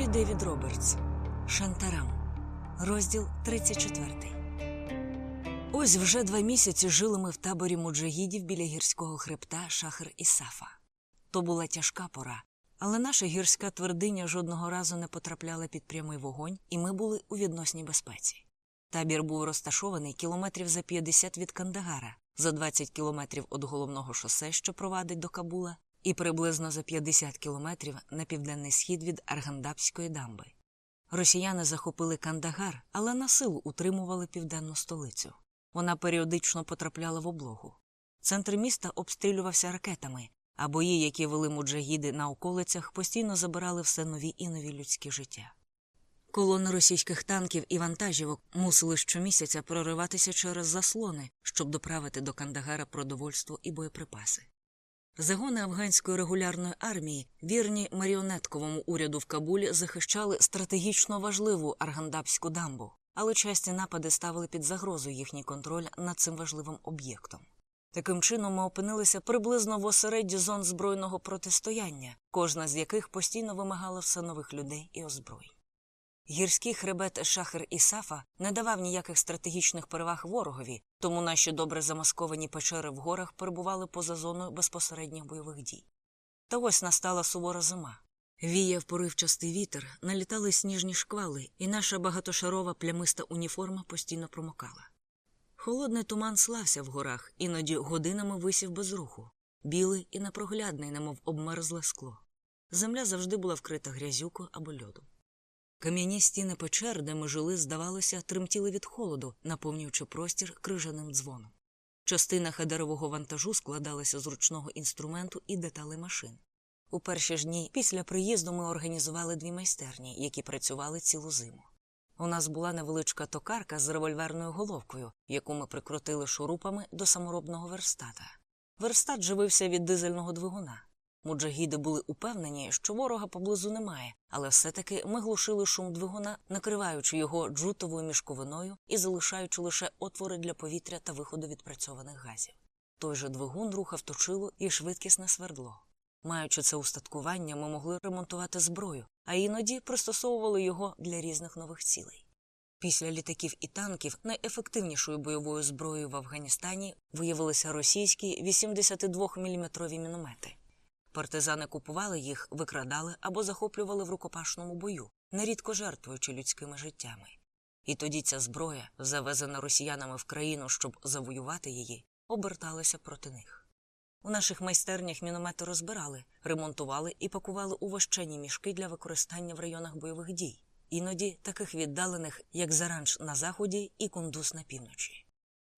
Юрій Девід Робертс. Шантарам. Розділ 34. Ось вже два місяці жили ми в таборі муджагідів біля гірського хребта Шахр і Сафа. То була тяжка пора, але наша гірська твердиня жодного разу не потрапляла під прямий вогонь, і ми були у відносній безпеці. Табір був розташований кілометрів за 50 від Кандагара, за 20 кілометрів від головного шосе, що провадить до Кабула, і приблизно за 50 кілометрів на південний схід від Аргандапської дамби. Росіяни захопили Кандагар, але на силу утримували південну столицю. Вона періодично потрапляла в облогу. Центр міста обстрілювався ракетами, а бої, які вели муджагіди на околицях, постійно забирали все нові і нові людські життя. Колони російських танків і вантажівок мусили щомісяця прориватися через заслони, щоб доправити до Кандагара продовольство і боєприпаси. Загони афганської регулярної армії, вірні маріонетковому уряду в Кабулі, захищали стратегічно важливу Аргандапську дамбу, але часті напади ставили під загрозу їхній контроль над цим важливим об'єктом. Таким чином ми опинилися приблизно в осередді зон збройного протистояння, кожна з яких постійно вимагала все нових людей і озброєнь. Гірський хребет Шахер і Сафа не давав ніяких стратегічних переваг ворогові, тому наші добре замасковані печери в горах перебували поза зоною безпосередніх бойових дій. Та ось настала сувора зима. Віяв поривчастий вітер, налітали сніжні шквали, і наша багатошарова плямиста уніформа постійно промокала. Холодний туман слався в горах, іноді годинами висів без руху, білий і непроглядний, немов обмерзле скло. Земля завжди була вкрита грязюкою або льодом. Кам'яні стіни печер, де ми жили, здавалося, тремтіли від холоду, наповнюючи простір крижаним дзвоном. Частина хедерового вантажу складалася з ручного інструменту і деталей машин. У перші ж дні після приїзду ми організували дві майстерні, які працювали цілу зиму. У нас була невеличка токарка з револьверною головкою, яку ми прикрутили шурупами до саморобного верстата. Верстат живився від дизельного двигуна. Муджагіди були упевнені, що ворога поблизу немає, але все-таки ми глушили шум двигуна, накриваючи його джутовою мішковиною і залишаючи лише отвори для повітря та виходу відпрацьованих газів. Той же двигун рухав точило і швидкісне свердло. Маючи це устаткування, ми могли ремонтувати зброю, а іноді пристосовували його для різних нових цілей. Після літаків і танків найефективнішою бойовою зброєю в Афганістані виявилися російські 82-мм міномети. Партизани купували їх, викрадали або захоплювали в рукопашному бою, нерідко жертвуючи людськими життями. І тоді ця зброя, завезена росіянами в країну, щоб завоювати її, оберталася проти них. У наших майстернях міномети розбирали, ремонтували і пакували у вощені мішки для використання в районах бойових дій, іноді таких віддалених, як Заранж на заході і Кундус на півночі.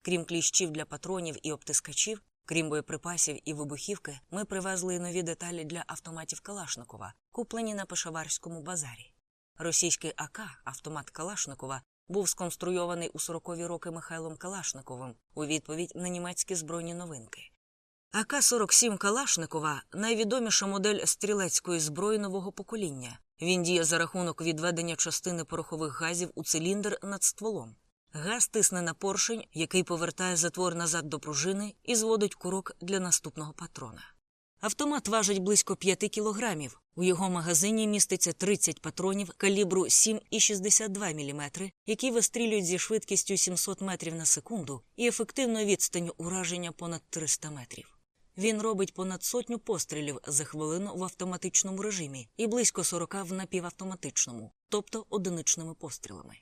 Крім кліщів для патронів і обтискачів, Крім боєприпасів і вибухівки, ми привезли нові деталі для автоматів Калашникова, куплені на Пешаварському базарі. Російський АК, автомат Калашникова, був сконструйований у 40-ві роки Михайлом Калашниковим у відповідь на німецькі збройні новинки. АК-47 Калашникова найвідоміша модель стрілецької зброї нового покоління. Він діє за рахунок відведення частини порохових газів у циліндр над стволом. Газ тисне на поршень, який повертає затвор назад до пружини і зводить курок для наступного патрона. Автомат важить близько 5 кілограмів. У його магазині міститься 30 патронів калібру 7,62 мм, які вистрілюють зі швидкістю 700 метрів на секунду і ефективною відстанню ураження понад 300 метрів. Він робить понад сотню пострілів за хвилину в автоматичному режимі і близько 40 в напівавтоматичному, тобто одиничними пострілами.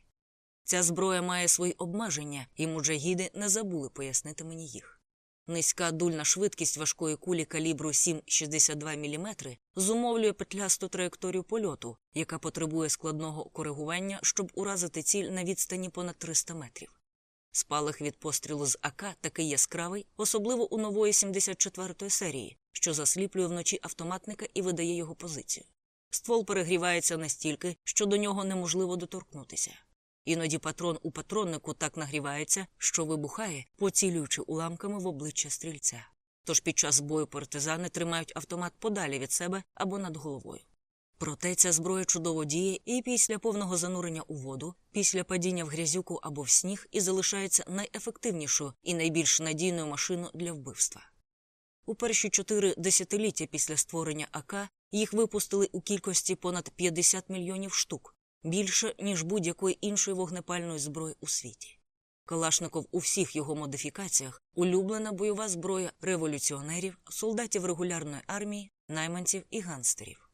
Ця зброя має свої обмеження, і муджагіди не забули пояснити мені їх. Низька дульна швидкість важкої кулі калібру 7,62 мм зумовлює петлясту траєкторію польоту, яка потребує складного коригування, щоб уразити ціль на відстані понад 300 метрів. Спалах від пострілу з АК такий яскравий, особливо у нової 74-ї серії, що засліплює вночі автоматника і видає його позицію. Ствол перегрівається настільки, що до нього неможливо доторкнутися. Іноді патрон у патроннику так нагрівається, що вибухає, поцілюючи уламками в обличчя стрільця. Тож під час бою партизани тримають автомат подалі від себе або над головою. Проте ця зброя чудово діє і після повного занурення у воду, після падіння в грязюку або в сніг і залишається найефективнішою і найбільш надійною машиною для вбивства. У перші чотири десятиліття після створення АК Їх випустили у кількості понад 50 мільйонів штук, більше, ніж будь-якої іншої вогнепальної зброї у світі. Калашников у всіх його модифікаціях улюблена бойова зброя революціонерів, солдатів регулярної армії, найманців і ганстерів.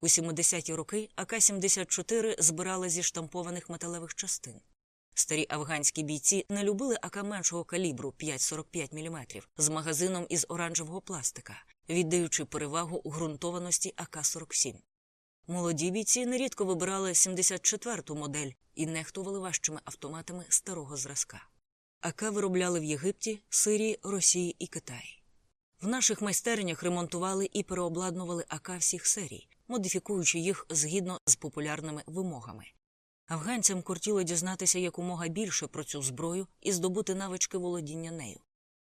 У 70-ті роки АК-74 збирала зі штампованих металевих частин. Старі афганські бійці не любили АК меншого калібру 5,45 мм з магазином із оранжевого пластика, віддаючи перевагу ґрунтованості АК-47. Молоді бійці нерідко вибирали 74-ту модель і нехтували важчими автоматами старого зразка. АК виробляли в Єгипті, Сирії, Росії і Китаї. В наших майстернях ремонтували і переобладнували АК всіх серій, модифікуючи їх згідно з популярними вимогами. Афганцям кортіло дізнатися якомога більше про цю зброю і здобути навички володіння нею.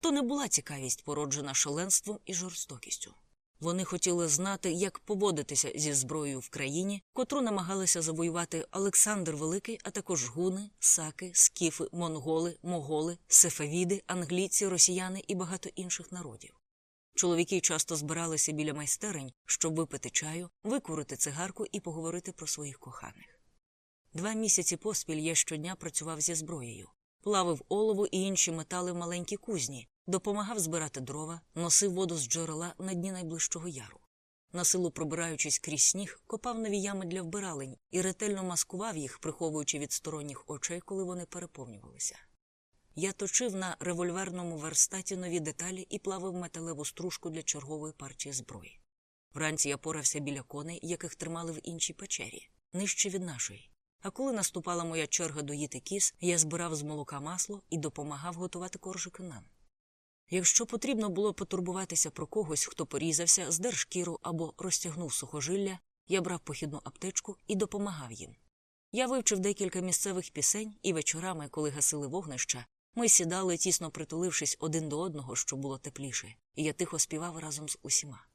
То не була цікавість, породжена шаленством і жорстокістю. Вони хотіли знати, як поводитися зі зброєю в країні, котру намагалися завоювати Олександр Великий, а також гуни, саки, скіфи, монголи, моголи, сефавіди, англійці, росіяни і багато інших народів. Чоловіки часто збиралися біля майстерень, щоб випити чаю, викурити цигарку і поговорити про своїх коханих. Два місяці поспіль я щодня працював зі зброєю, плавив олово і інші метали в маленькій кузні, допомагав збирати дрова, носив воду з джерела на дні найближчого яру. Насилу пробираючись крізь сніг, копав нові ями для вбиралень і ретельно маскував їх, приховуючи від сторонніх очей, коли вони переповнювалися. Я точив на револьверному верстаті нові деталі і плавив металеву стружку для чергової партії зброї. Вранці я порався біля коней, яких тримали в іншій печері, нижче від нашої. А коли наступала моя черга доїти кіс, я збирав з молока масло і допомагав готувати коржики нам. Якщо потрібно було потурбуватися про когось, хто порізався, здер шкіру або розтягнув сухожилля, я брав похідну аптечку і допомагав їм. Я вивчив декілька місцевих пісень, і вечорами, коли гасили вогнища, ми сідали, тісно притулившись один до одного, щоб було тепліше, і я тихо співав разом з усіма.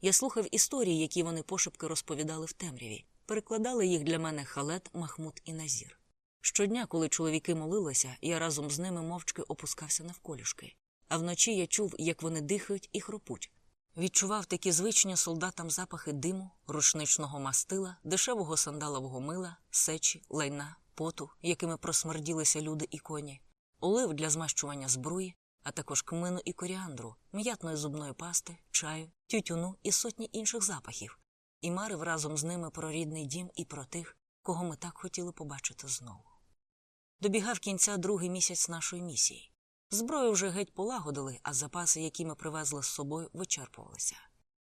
Я слухав історії, які вони пошепки розповідали в темряві, перекладали їх для мене халет, Махмуд і Назір. Щодня, коли чоловіки молилися, я разом з ними мовчки опускався навколішки, а вночі я чув, як вони дихають і хропуть. Відчував такі звичні солдатам запахи диму, рушничного мастила, дешевого сандалового мила, сечі, лайна, поту, якими просмерділися люди і коні, олив для змащування зброї, а також кмину і коріандру, м'ятної зубної пасти, чаю, тютюну і сотні інших запахів, і марив разом з ними про рідний дім і про тих, кого ми так хотіли побачити знову. Добігав кінця другий місяць нашої місії. Зброю вже геть полагодили, а запаси, які ми привезли з собою, вичерпувалися.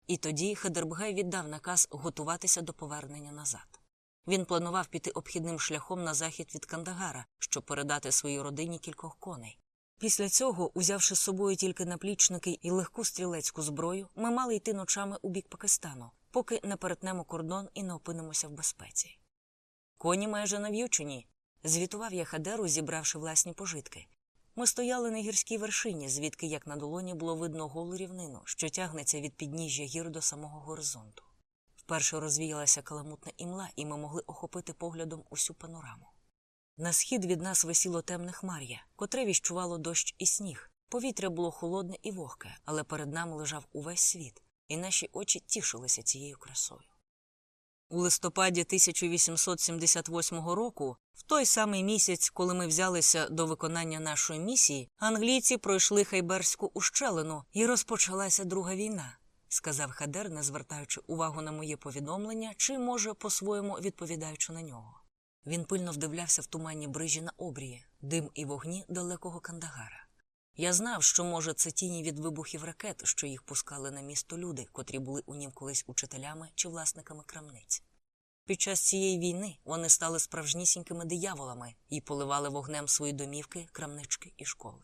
І тоді Хедербгай віддав наказ готуватися до повернення назад. Він планував піти обхідним шляхом на захід від Кандагара, щоб передати своїй родині кількох коней. Після цього, узявши з собою тільки наплічники і легку стрілецьку зброю, ми мали йти ночами у бік Пакистану, поки не перетнемо кордон і не опинимося в безпеці. Коні майже нав'ючені, звітував я Хадеру, зібравши власні пожитки. Ми стояли на гірській вершині, звідки, як на долоні, було видно голу рівнину, що тягнеться від підніжжя гір до самого горизонту. Вперше розвіялася каламутна імла, і ми могли охопити поглядом усю панораму. На схід від нас висіло темне хмар'я, котре віщувало дощ і сніг. Повітря було холодне і вогке, але перед нами лежав увесь світ, і наші очі тішилися цією красою. У листопаді 1878 року, в той самий місяць, коли ми взялися до виконання нашої місії, англійці пройшли Хайберську ущелину і розпочалася друга війна, сказав Хадер, не звертаючи увагу на моє повідомлення чи, може, по-своєму відповідаючи на нього. Він пильно вдивлявся в туманні брижі на обрії, дим і вогні далекого Кандагара. Я знав, що, може, це тіні від вибухів ракет, що їх пускали на місто люди, котрі були у нім колись учителями чи власниками крамниць. Під час цієї війни вони стали справжнісінькими дияволами і поливали вогнем свої домівки, крамнички і школи.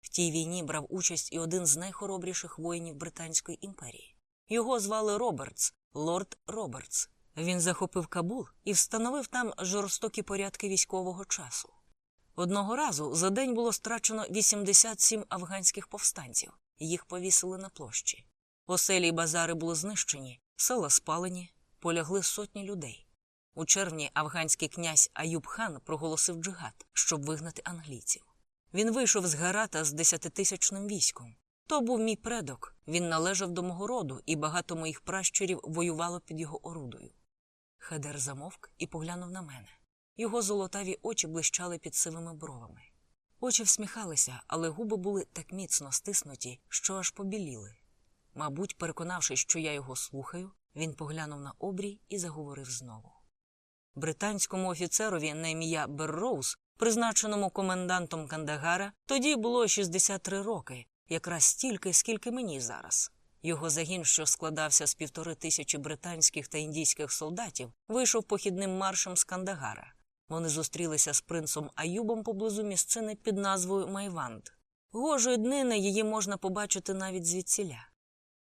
В тій війні брав участь і один з найхоробріших воїнів Британської імперії. Його звали Робертс, лорд Робертс. Він захопив Кабул і встановив там жорстокі порядки військового часу. Одного разу за день було страчено 87 афганських повстанців, їх повісили на площі. Оселі й базари були знищені, села спалені, полягли сотні людей. У червні афганський князь Аюб хан проголосив джигад, щоб вигнати англійців. Він вийшов з Гарата з десятитисячним військом. То був мій предок. Він належав до мого роду, і багато моїх пращурів воювало під його орудою. Хедер замовк і поглянув на мене. Його золотаві очі блищали під сивими бровами. Очі всміхалися, але губи були так міцно стиснуті, що аж побіліли. Мабуть, переконавшись, що я його слухаю, він поглянув на обрій і заговорив знову. Британському офіцерові на ім'я Берроуз, призначеному комендантом Кандагара, тоді було 63 роки, якраз стільки, скільки мені зараз. Його загін, що складався з півтори тисячі британських та індійських солдатів, вийшов похідним маршем з Кандагара. Вони зустрілися з принцом Аюбом поблизу місцини під назвою Майванд. Гожої днини її можна побачити навіть звідсіля.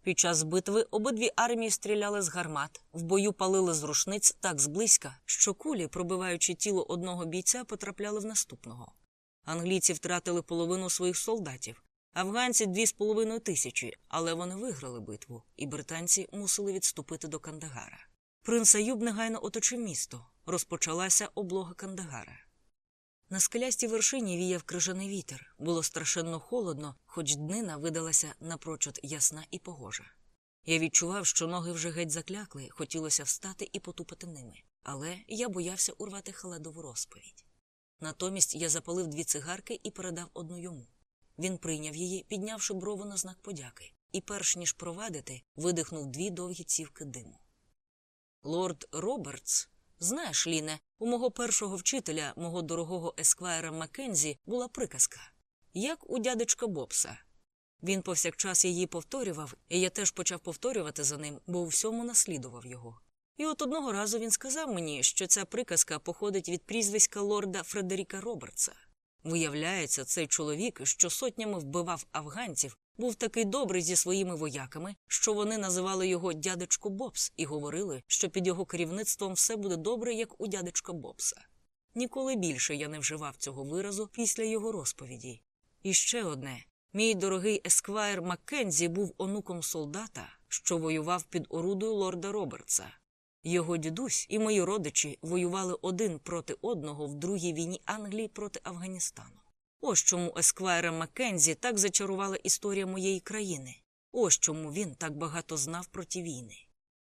Під час битви обидві армії стріляли з гармат, в бою палили з рушниць так зблизька, що кулі, пробиваючи тіло одного бійця, потрапляли в наступного. Англійці втратили половину своїх солдатів, афганці дві з половиною тисячі, але вони виграли битву, і британці мусили відступити до Кандагара. Принц Аюб негайно оточив місто. Розпочалася облога Кандагара. На скелястій вершині віяв крижаний вітер. Було страшенно холодно, хоч днина видалася напрочуд ясна і погожа. Я відчував, що ноги вже геть заклякли, хотілося встати і потупати ними, але я боявся урвати халедову розповідь. Натомість я запалив дві цигарки і передав одну йому. Він прийняв її, піднявши брову на знак подяки, і, перш ніж провадити, видихнув дві довгі цівки диму. Лорд Робертс Знаєш, Ліне, у мого першого вчителя, мого дорогого есквайра Маккензі, була приказка як у дядечка Бобса. Він повсякчас її повторював, і я теж почав повторювати за ним, бо у всьому наслідував його. І от одного разу він сказав мені, що ця приказка походить від прізвиська лорда Фредеріка Робертса. Виявляється, цей чоловік, що сотнями вбивав афганців, був такий добрий зі своїми вояками, що вони називали його дядечко Бобс і говорили, що під його керівництвом все буде добре, як у дядечка Бобса. Ніколи більше я не вживав цього виразу після його розповіді. І ще одне мій дорогий есквайр Маккензі був онуком солдата, що воював під орудою лорда Робертса. Його дідусь і мої родичі воювали один проти одного в другій війні Англії проти Афганістану. Ось чому Есквайра Маккензі так зачарувала історія моєї країни. Ось чому він так багато знав про ті війни.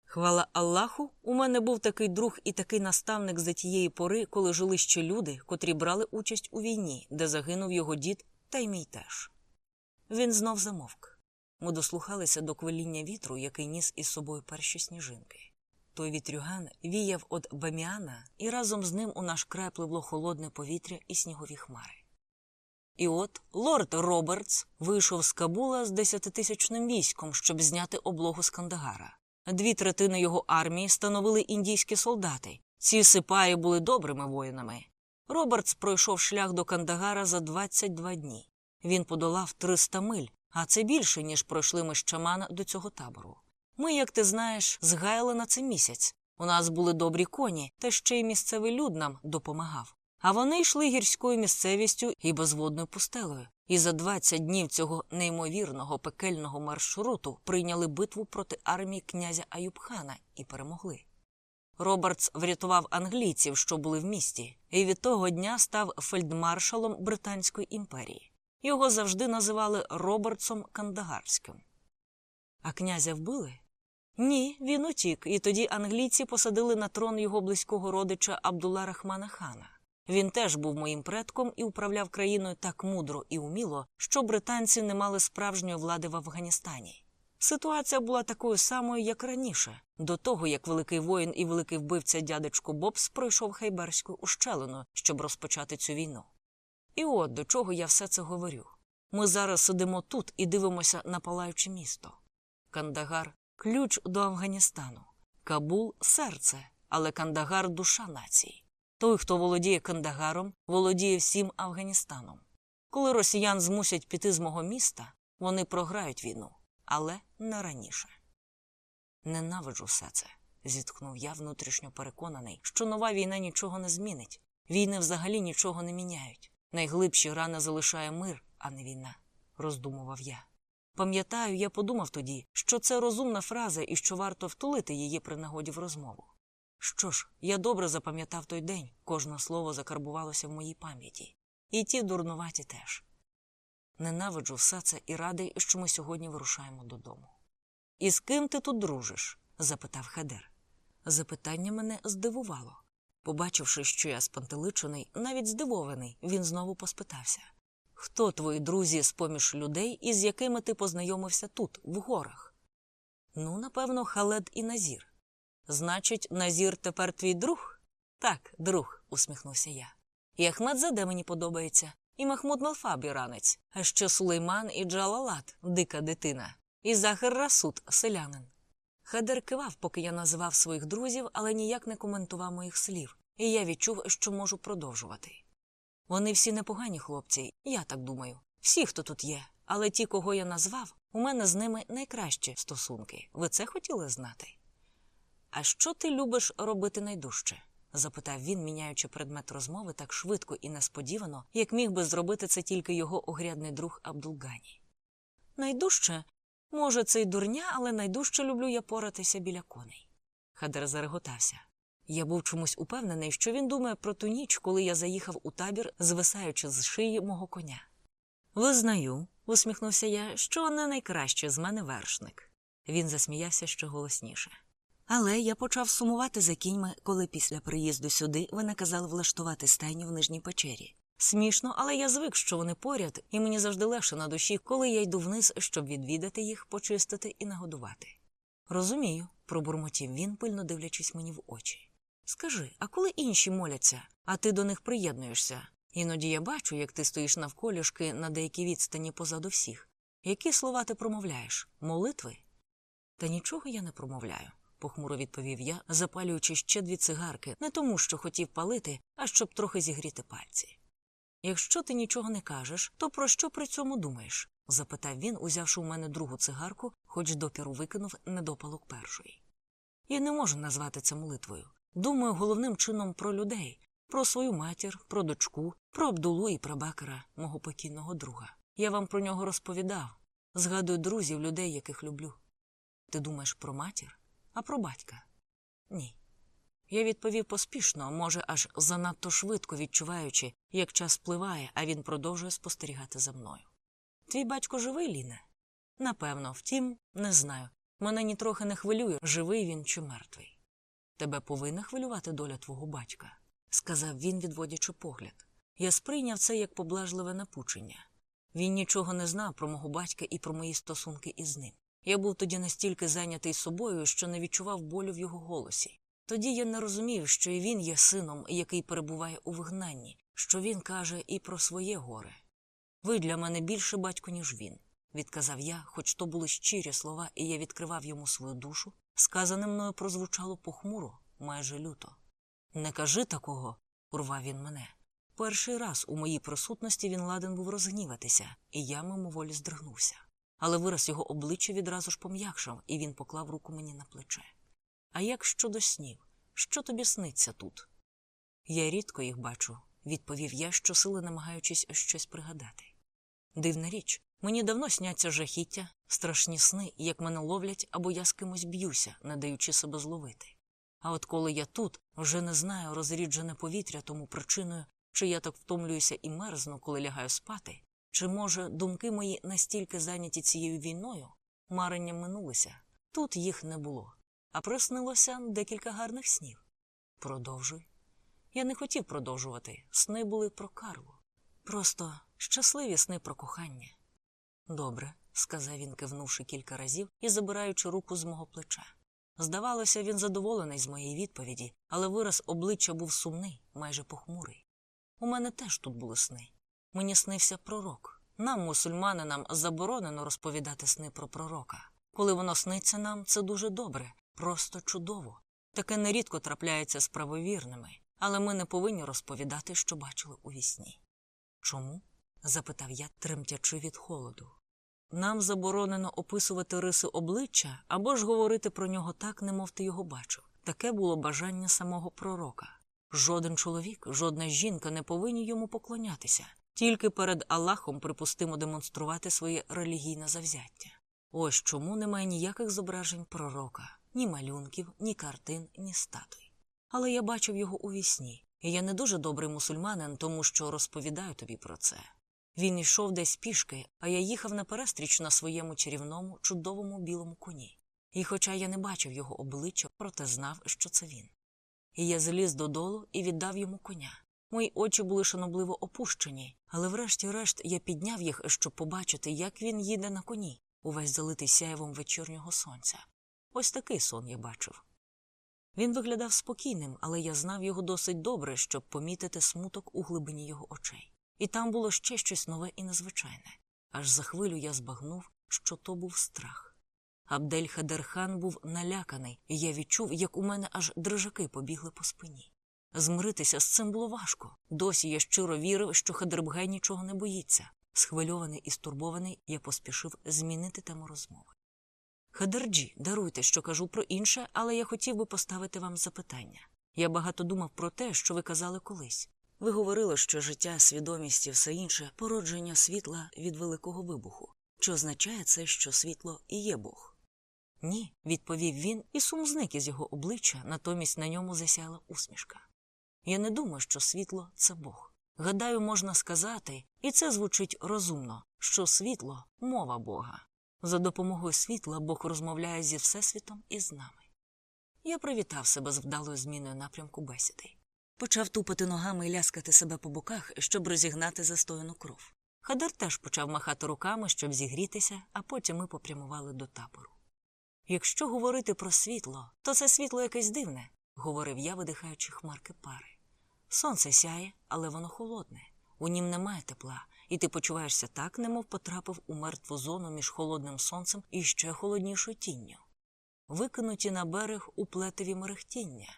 Хвала Аллаху, у мене був такий друг і такий наставник за тієї пори, коли жили ще люди, котрі брали участь у війні, де загинув його дід, та й мій теж. Він знов замовк. Ми дослухалися до квиління вітру, який ніс із собою перші сніжинки. Той вітрюган віяв од баміана, і разом з ним у наш край пливло холодне повітря і снігові хмари. І от лорд Робертс вийшов з Кабула з десятитисячним військом, щоб зняти облогу з Кандагара. Дві третини його армії становили індійські солдати. Ці сипаї були добрими воїнами. Робертс пройшов шлях до Кандагара за 22 дні. Він подолав 300 миль, а це більше, ніж пройшли ми з Чамана до цього табору. Ми, як ти знаєш, згаяли на це місяць. У нас були добрі коні, та ще й місцевий люд нам допомагав. А вони йшли гірською місцевістю і безводною пустелею, і за 20 днів цього неймовірного пекельного маршруту прийняли битву проти армії князя Аюбхана і перемогли. Робертс врятував англійців, що були в місті, і від того дня став фельдмаршалом Британської імперії. Його завжди називали Робертсом Кандагарським. А князя вбили? Ні, він утік, і тоді англійці посадили на трон його близького родича Абдулла Рахмана хана. Він теж був моїм предком і управляв країною так мудро і уміло, що британці не мали справжньої влади в Афганістані. Ситуація була такою самою, як раніше, до того як великий воїн і великий вбивця дядечко Бобс пройшов хайберську ущелину, щоб розпочати цю війну. І от до чого я все це говорю. Ми зараз сидимо тут і дивимося на палаюче місто. Кандагар ключ до Афганістану, Кабул серце, але Кандагар душа нації. Той, хто володіє Кандагаром, володіє всім Афганістаном. Коли росіян змусять піти з мого міста, вони програють війну, але не раніше. Ненавиджу все це, зіткнув я, внутрішньо переконаний, що нова війна нічого не змінить. Війни взагалі нічого не міняють. Найглибші рани залишає мир, а не війна, роздумував я. Пам'ятаю, я подумав тоді, що це розумна фраза і що варто втулити її при нагоді в розмову. Що ж, я добре запам'ятав той день, кожне слово закарбувалося в моїй пам'яті, і ті дурнуваті теж. Ненавиджу все це і радий, що ми сьогодні вирушаємо додому. І з ким ти тут дружиш? запитав Хедер. Запитання мене здивувало. Побачивши, що я спантеличений, навіть здивований, він знову поспитався Хто твої друзі з поміж людей, із якими ти познайомився тут, в горах? Ну, напевно, Халед і Назір. Значить, Назір тепер твій друг? Так, друг, усміхнувся я. І Ахмед Заде мені подобається, і Махмуд Малфаб іранець, а ще Сулейман і Джалалат, дика дитина, і Захар Расуд, селянин. Хедер кивав, поки я називав своїх друзів, але ніяк не коментував моїх слів, і я відчув, що можу продовжувати. Вони всі непогані хлопці, я так думаю. Всі, хто тут є, але ті, кого я назвав, у мене з ними найкращі стосунки. Ви це хотіли знати? А що ти любиш робити найдужче? запитав він, міняючи предмет розмови так швидко і несподівано, як міг би зробити це тільки його огрядний друг Абдулгані. Найдужче, може, це й дурня, але найдужче люблю я поратися біля коней. Хадер зареготався. Я був чомусь упевнений, що він думає про ту ніч, коли я заїхав у табір, звисаючи з шиї мого коня. Визнаю, усміхнувся я, що не найкраще з мене вершник. Він засміявся ще голосніше. Але я почав сумувати за кіньми, коли після приїзду сюди ви наказали влаштувати стайню в нижній печері. Смішно, але я звик, що вони поряд, і мені завжди легше на душі, коли я йду вниз, щоб відвідати їх, почистити і нагодувати. Розумію, пробурмотів він, пильно дивлячись мені в очі. Скажи, а коли інші моляться, а ти до них приєднуєшся? Іноді я бачу, як ти стоїш навколішки на деякій відстані позаду всіх. Які слова ти промовляєш? Молитви? Та нічого я не промовляю, похмуро відповів я, запалюючи ще дві цигарки, не тому, що хотів палити, а щоб трохи зігріти пальці. Якщо ти нічого не кажеш, то про що при цьому думаєш? запитав він, узявши у мене другу цигарку, хоч допіру викинув недопалок першої. Я не можу назвати це молитвою. Думаю головним чином про людей, про свою матір, про дочку, про Абдулу і про Бакера, мого покійного друга. Я вам про нього розповідав. Згадую друзів, людей, яких люблю. Ти думаєш про матір, а про батька? Ні. Я відповів поспішно, може, аж занадто швидко відчуваючи, як час спливає, а він продовжує спостерігати за мною. Твій батько живий, Ліне? Напевно, втім, не знаю. Мене нітрохи не хвилює, живий він чи мертвий. Тебе повинна хвилювати доля твого батька, сказав він, відводячи погляд. Я сприйняв це як поблажливе напучення. Він нічого не знав про мого батька і про мої стосунки із ним. Я був тоді настільки зайнятий собою, що не відчував болю в його голосі. Тоді я не розумів, що і він є сином, який перебуває у вигнанні, що він каже і про своє горе. Ви для мене більше батько, ніж він, відказав я, хоч то були щирі слова, і я відкривав йому свою душу. Сказане мною прозвучало похмуро, майже люто. Не кажи такого, урвав він мене. Перший раз у моїй присутності він ладен був розгніватися, і я мимоволі здригнувся. Але вираз його обличчя відразу ж пом'якшав, і він поклав руку мені на плече. А як щодо снів? Що тобі сниться тут? Я рідко їх бачу, відповів я, щосили намагаючись щось пригадати. Дивна річ, мені давно сняться жахіття, страшні сни, як мене ловлять або я з кимось б'юся, не даючи себе зловити. А от коли я тут, вже не знаю розріджене повітря тому причиною, чи я так втомлююся і мерзну, коли лягаю спати, чи, може, думки мої настільки зайняті цією війною, марення минулися, тут їх не було, а приснилося декілька гарних снів. Продовжуй. Я не хотів продовжувати. Сни були про Карлу. Просто щасливі сни про кохання. Добре, сказав він, кивнувши кілька разів і забираючи руку з мого плеча. Здавалося, він задоволений з моєї відповіді, але вираз обличчя був сумний, майже похмурий. У мене теж тут були сни. Мені снився пророк. Нам, мусульманинам, заборонено розповідати сни про пророка. Коли воно сниться нам, це дуже добре, просто чудово. Таке нерідко трапляється з правовірними, але ми не повинні розповідати, що бачили у вісні. Чому? Запитав я, тремтячи від холоду. Нам заборонено описувати риси обличчя або ж говорити про нього так, немов ти його бачив. Таке було бажання самого пророка. Жоден чоловік, жодна жінка не повинні йому поклонятися, тільки перед Аллахом припустимо демонструвати своє релігійне завзяття. Ось чому немає ніяких зображень пророка, ні малюнків, ні картин, ні статуй. Але я бачив його у вісні, і я не дуже добрий мусульманин, тому що розповідаю тобі про це. Він йшов десь пішки, а я їхав наперестріч на своєму чарівному, чудовому білому коні. І хоча я не бачив його обличчя, проте знав, що це він. І я заліз додолу і віддав йому коня. Мої очі були шанобливо опущені, але врешті-решт я підняв їх, щоб побачити, як він їде на коні, увесь залитий сяєвом вечірнього сонця. Ось такий сон я бачив. Він виглядав спокійним, але я знав його досить добре, щоб помітити смуток у глибині його очей. І там було ще щось нове і незвичайне. Аж за хвилю я збагнув, що то був страх. Абдель Хадер Хан був наляканий, і я відчув, як у мене аж дрижаки побігли по спині. Змиритися з цим було важко. Досі я щиро вірив, що Хадербгай нічого не боїться. Схвильований і стурбований, я поспішив змінити тему розмови. Хадерджі, даруйте, що кажу про інше, але я хотів би поставити вам запитання. Я багато думав про те, що ви казали колись. Ви говорили, що життя, свідомість і все інше породження світла від великого вибуху. Чи означає це, що світло і є Бог? Ні, відповів він, і сум зник із його обличчя, натомість на ньому засяяла усмішка. Я не думаю, що світло це Бог. Гадаю, можна сказати, і це звучить розумно, що світло мова Бога. За допомогою світла Бог розмовляє зі Всесвітом і з нами. Я привітав себе з вдалою зміною напрямку бесіди. Почав тупати ногами і ляскати себе по боках, щоб розігнати застояну кров. Хадар теж почав махати руками, щоб зігрітися, а потім ми попрямували до табору. Якщо говорити про світло, то це світло якесь дивне, говорив я, видихаючи хмарки пари. Сонце сяє, але воно холодне. У нім немає тепла, і ти почуваєшся так, немов потрапив у мертву зону між холодним сонцем і ще холоднішою тінню. Викинуті на берег у плетеві мерехтіння.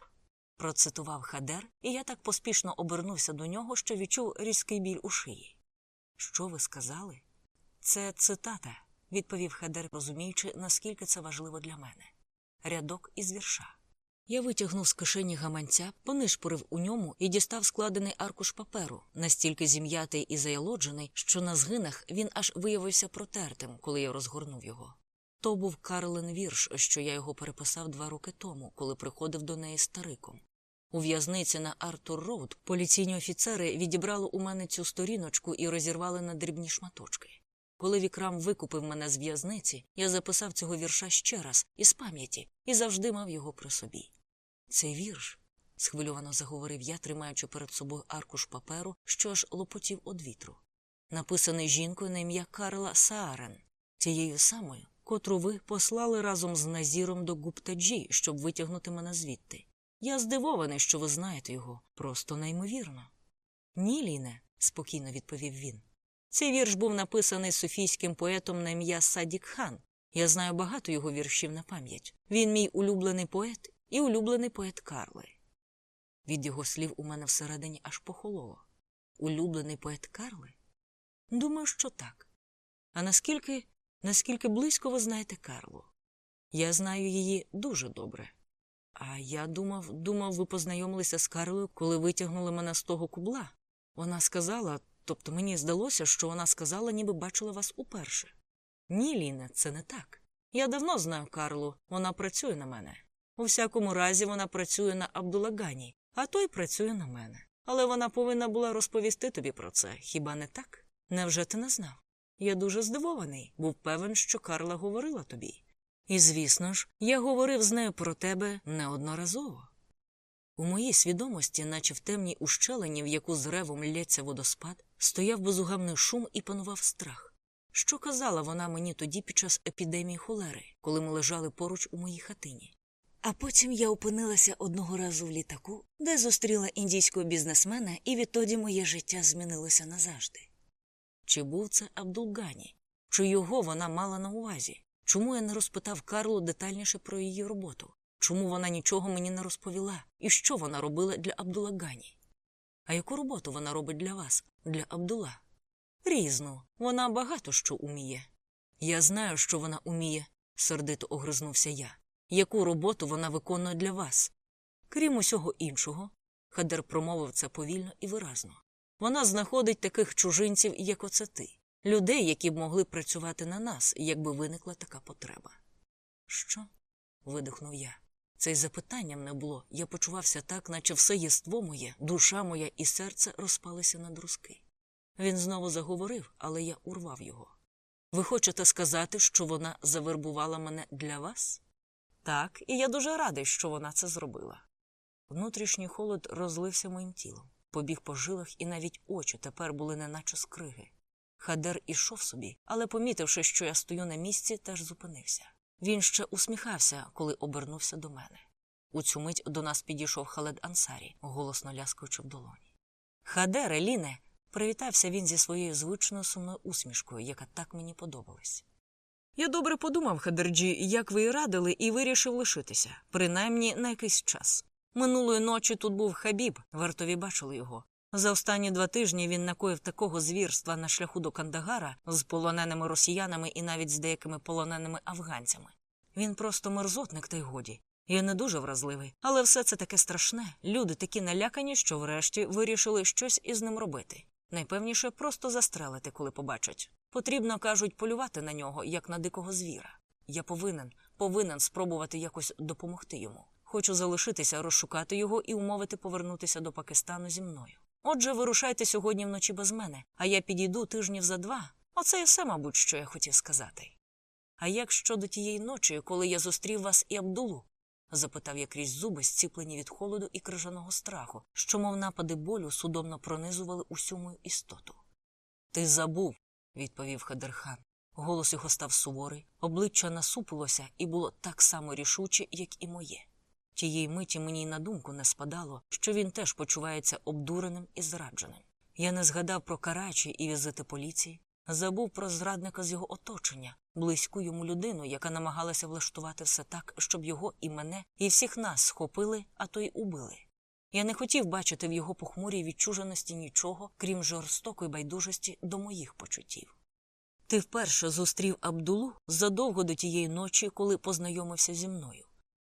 Процитував Хадер, і я так поспішно обернувся до нього, що відчув різкий біль у шиї. Що ви сказали? Це цитата, відповів Хадер, розуміючи, наскільки це важливо для мене. Рядок із вірша. Я витягнув з кишені гаманця, понишпорив у ньому і дістав складений аркуш паперу, настільки зім'ятий і заялоджений, що на згинах він аж виявився протертим, коли я розгорнув його. То був Карлен вірш, що я його переписав два роки тому, коли приходив до неї з Тариком. У в'язниці на Артур Роуд поліційні офіцери відібрали у мене цю сторіночку і розірвали на дрібні шматочки. Коли Вікрам викупив мене з в'язниці, я записав цього вірша ще раз із пам'яті і завжди мав його при собі. Цей вірш, схвильовано заговорив я, тримаючи перед собою аркуш паперу, що аж лопотів од вітру, написаний жінкою на ім'я Карла Саарен, тією самою, котру ви послали разом з Назіром до Гуптаджі, щоб витягнути мене звідти. Я здивований, що ви знаєте його, просто неймовірно. Ні, Ліне, спокійно відповів він. Цей вірш був написаний суфійським поетом на ім'я Садік Хан. Я знаю багато його віршів на пам'ять. Він мій улюблений поет і улюблений поет Карли. Від його слів у мене всередині аж похололо. Улюблений поет Карли? Думаю, що так. А наскільки, наскільки близько ви знаєте Карлу? Я знаю її дуже добре. А я думав, думав, ви познайомилися з Карлою, коли витягнули мене з того кубла. Вона сказала, тобто мені здалося, що вона сказала, ніби бачила вас уперше. Ні, Ліне, це не так. Я давно знаю Карлу, вона працює на мене. У всякому разі, вона працює на Абдулагані, а той працює на мене. Але вона повинна була розповісти тобі про це, хіба не так? Невже ти не знав? Я дуже здивований, був певен, що Карла говорила тобі. І, звісно ж, я говорив з нею про тебе неодноразово. У моїй свідомості, наче в темній ущелині, в яку з ревом лється водоспад, стояв безугавний шум і панував страх. Що казала вона мені тоді під час епідемії холери, коли ми лежали поруч у моїй хатині? А потім я опинилася одного разу в літаку, де зустріла індійського бізнесмена, і відтоді моє життя змінилося назавжди. Чи був це Абдулгані? Чи його вона мала на увазі? Чому я не розпитав Карлу детальніше про її роботу? Чому вона нічого мені не розповіла? І що вона робила для Абдулагані? А яку роботу вона робить для вас, для Абдула? Різну. Вона багато що уміє. Я знаю, що вона уміє, сердито огризнувся я. Яку роботу вона виконує для вас? Крім усього іншого, Хадер промовив це повільно і виразно. Вона знаходить таких чужинців, як оце ти, людей, які б могли працювати на нас, якби виникла така потреба. Що? видихнув я. Це й запитанням не було. Я почувався так, наче все єство моє, душа моя і серце розпалися на друзки. Він знову заговорив, але я урвав його. Ви хочете сказати, що вона завербувала мене для вас? Так, і я дуже радий, що вона це зробила. Внутрішній холод розлився моїм тілом, побіг по жилах, і навіть очі тепер були неначе скриги. Хадер ішов собі, але, помітивши, що я стою на місці, теж зупинився. Він ще усміхався, коли обернувся до мене. У цю мить до нас підійшов Халед Ансарі, голосно ляскаючи в долоні. Хадере, Ліне, привітався він зі своєю звичною сумною усмішкою, яка так мені подобалась. Я добре подумав, Хадерджі, як ви і радили, і вирішив лишитися, принаймні на якийсь час. Минулої ночі тут був Хабіб, вартові бачили його. За останні два тижні він накоїв такого звірства на шляху до Кандагара з полоненими росіянами і навіть з деякими полоненими афганцями. Він просто мерзотник, та й годі. Я не дуже вразливий, але все це таке страшне. Люди такі налякані, що врешті вирішили щось із ним робити. Найпевніше просто застрелити, коли побачать. Потрібно, кажуть, полювати на нього, як на дикого звіра. Я повинен, повинен спробувати якось допомогти йому. Хочу залишитися, розшукати його і умовити повернутися до Пакистану зі мною. Отже, вирушайте сьогодні вночі без мене, а я підійду тижнів за два. Оце і все, мабуть, що я хотів сказати. А як щодо тієї ночі, коли я зустрів вас і Абдулу? запитав я крізь зуби, зціплені від холоду і крижаного страху, що, мов напади болю, судомно пронизували усю мою істоту. Ти забув, відповів Хадерхан. Голос його став суворий, обличчя насупилося і було так само рішуче, як і моє. Тієї миті мені й на думку не спадало, що він теж почувається обдуреним і зрадженим. Я не згадав про карачі і візити поліції, забув про зрадника з його оточення, близьку йому людину, яка намагалася влаштувати все так, щоб його і мене, і всіх нас схопили, а то й убили. Я не хотів бачити в його похмурій відчуженості нічого, крім жорстокої байдужості до моїх почуттів. Ти вперше зустрів Абдулу задовго до тієї ночі, коли познайомився зі мною.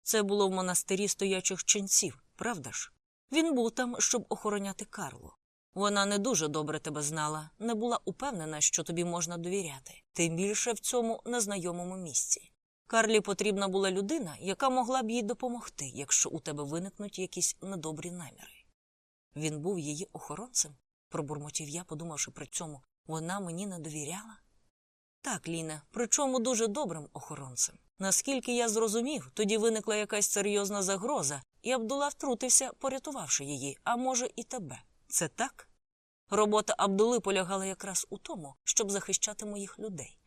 Це було в монастирі стоячих ченців, правда ж? Він був там, щоб охороняти Карлу. Вона не дуже добре тебе знала, не була упевнена, що тобі можна довіряти, тим більше в цьому незнайомому місці. Карлі потрібна була людина, яка могла б їй допомогти, якщо у тебе виникнуть якісь недобрі наміри. Він був її охоронцем, пробурмотів я, подумавши при цьому, вона мені не довіряла. Так, Ліне, причому дуже добрим охоронцем. Наскільки я зрозумів, тоді виникла якась серйозна загроза, і Абдула втрутився, порятувавши її, а може, і тебе. Це так? Робота Абдули полягала якраз у тому, щоб захищати моїх людей.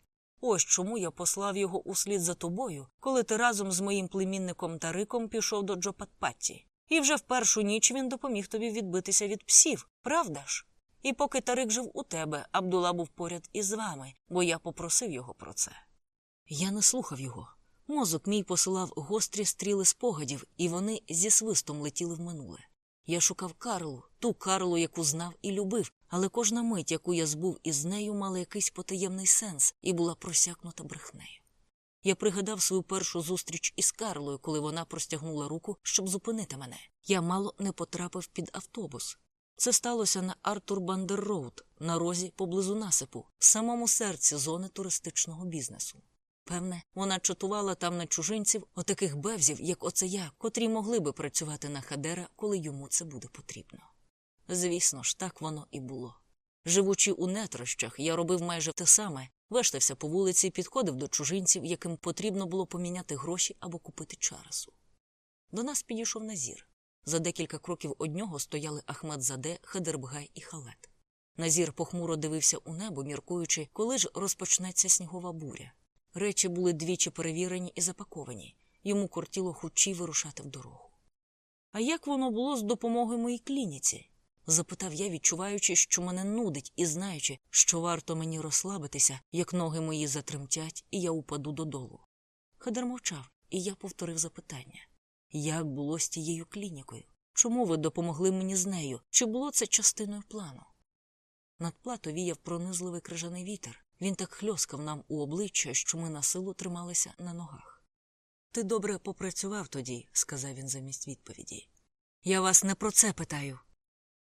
Ось чому я послав його услід за тобою, коли ти разом з моїм племінником Тариком пішов до Джопатпатті. І вже в першу ніч він допоміг тобі відбитися від псів, правда ж? І поки Тарик жив у тебе, Абдула був поряд із вами, бо я попросив його про це. Я не слухав його. Мозок мій посилав гострі стріли спогадів, і вони зі свистом летіли в минуле. Я шукав Карлу, ту Карлу, яку знав і любив, але кожна мить, яку я збув із нею, мала якийсь потаємний сенс і була просякнута брехнею. Я пригадав свою першу зустріч із Карлою, коли вона простягнула руку, щоб зупинити мене. Я мало не потрапив під автобус. Це сталося на Артур Бандер Роуд, на розі поблизу насипу, в самому серці зони туристичного бізнесу. Певне, вона чатувала там на чужинців отаких бевзів, як оце я, котрі могли би працювати на Хадера, коли йому це буде потрібно. Звісно ж, так воно і було. Живучи у нетрощах, я робив майже те саме, вештався по вулиці, підходив до чужинців, яким потрібно було поміняти гроші або купити чарасу. До нас підійшов Назір. За декілька кроків од нього стояли Ахмед Заде, Хедербгай і Халет. Назір похмуро дивився у небо, міркуючи, коли ж розпочнеться снігова буря. Речі були двічі перевірені і запаковані. Йому кортіло хучі вирушати в дорогу. А як воно було з допомогою моїй клініці? запитав я, відчуваючи, що мене нудить, і знаючи, що варто мені розслабитися, як ноги мої затремтять, і я упаду додолу. Хадер мовчав, і я повторив запитання як було з тією клінікою? Чому ви допомогли мені з нею? Чи було це частиною плану? Над плато віяв пронизливий крижаний вітер. Він так хльоскав нам у обличчя, що ми на силу трималися на ногах. Ти добре попрацював тоді, сказав він замість відповіді. Я вас не про це питаю.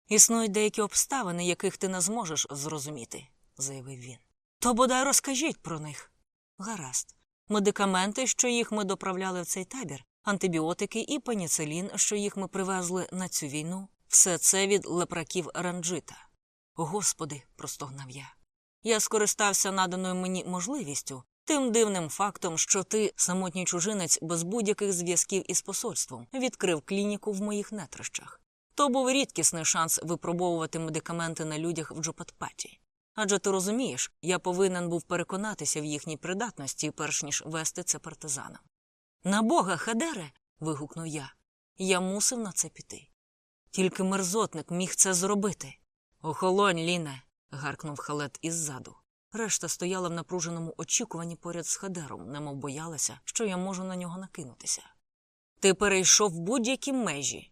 Існують деякі обставини, яких ти не зможеш зрозуміти, заявив він. То бодай розкажіть про них. Гаразд. Медикаменти, що їх ми доправляли в цей табір, антибіотики і пеніцилін, що їх ми привезли на цю війну, все це від лепраків ранджита. Господи, простогнав я. Я скористався наданою мені можливістю, тим дивним фактом, що ти, самотній чужинець, без будь-яких зв'язків із посольством, відкрив клініку в моїх нетрищах. То був рідкісний шанс випробовувати медикаменти на людях в Джопатпаті. Адже ти розумієш, я повинен був переконатися в їхній придатності, перш ніж вести це партизанам. На бога, Хадере. вигукнув я. Я мусив на це піти. Тільки мерзотник міг це зробити. Охолонь, Ліне. Гаркнув халет іззаду. Решта стояла в напруженому очікуванні поряд з Хадером, немов боялася, що я можу на нього накинутися. Ти перейшов будь-які межі.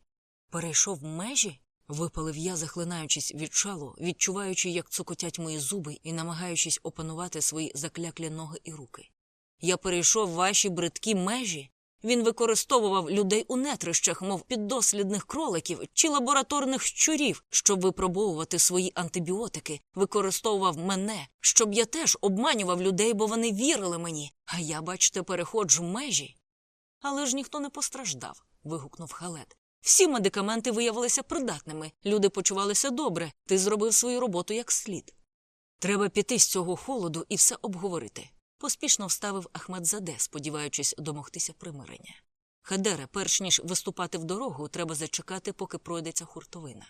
Перейшов межі? випалив я, захлинаючись від шалу, відчуваючи, як цокотять мої зуби і намагаючись опанувати свої закляклі ноги і руки. Я перейшов ваші бридкі межі. Він використовував людей у нетрищах, мов піддослідних кроликів чи лабораторних щурів, щоб випробовувати свої антибіотики, використовував мене, щоб я теж обманював людей, бо вони вірили мені. А я, бачите, переходжу межі. Але ж ніхто не постраждав. вигукнув халет. Всі медикаменти виявилися придатними, люди почувалися добре, ти зробив свою роботу як слід. Треба піти з цього холоду і все обговорити. Поспішно вставив Ахмедзаде, сподіваючись домогтися примирення. Хадере, перш ніж виступати в дорогу, треба зачекати, поки пройдеться хуртовина.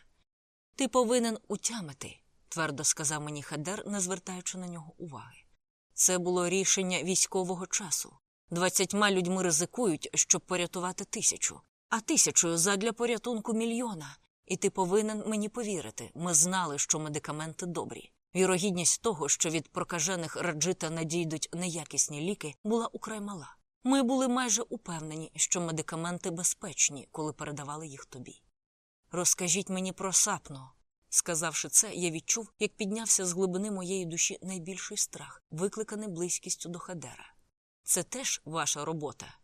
Ти повинен утямити, твердо сказав мені Хадер, не звертаючи на нього уваги. Це було рішення військового часу. Двадцятьма людьми ризикують, щоб порятувати тисячу, а тисячою задля порятунку мільйона. І ти повинен мені повірити. Ми знали, що медикаменти добрі. Вірогідність того, що від прокажених раджита надійдуть неякісні ліки, була украй мала. Ми були майже упевнені, що медикаменти безпечні, коли передавали їх тобі. Розкажіть мені про сапно. Сказавши це, я відчув, як піднявся з глибини моєї душі найбільший страх, викликаний близькістю до Хадера. Це теж ваша робота.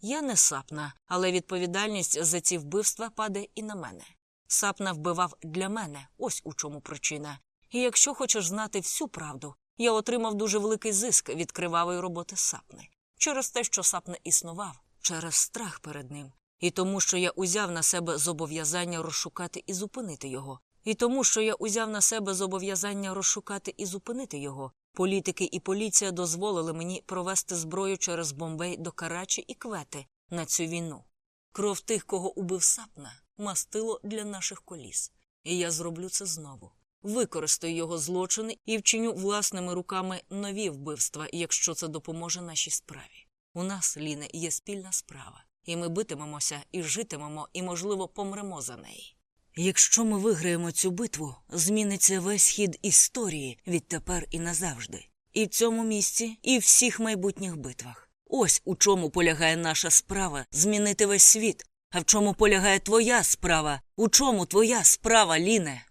Я не сапна, але відповідальність за ці вбивства падає і на мене. Сапна вбивав для мене, ось у чому причина. І якщо хочеш знати всю правду, я отримав дуже великий зиск від кривавої роботи сапни через те, що сапна існував, через страх перед ним, і тому, що я узяв на себе зобов'язання розшукати і зупинити його, і тому, що я узяв на себе зобов'язання розшукати і зупинити його. Політики і поліція дозволили мені провести зброю через Бомбей до Карачі і Квети на цю війну. Кров тих, кого убив сапна, мастило для наших коліс. І я зроблю це знову. Використаю його злочини і вчиню власними руками нові вбивства, якщо це допоможе нашій справі. У нас, Ліне, є спільна справа, і ми битимемося і житимемо, і, можливо, помремо за неї. Якщо ми виграємо цю битву, зміниться весь хід історії відтепер і назавжди, і в цьому місці, і в всіх майбутніх битвах. Ось у чому полягає наша справа змінити весь світ. А в чому полягає твоя справа? У чому твоя справа, Ліне?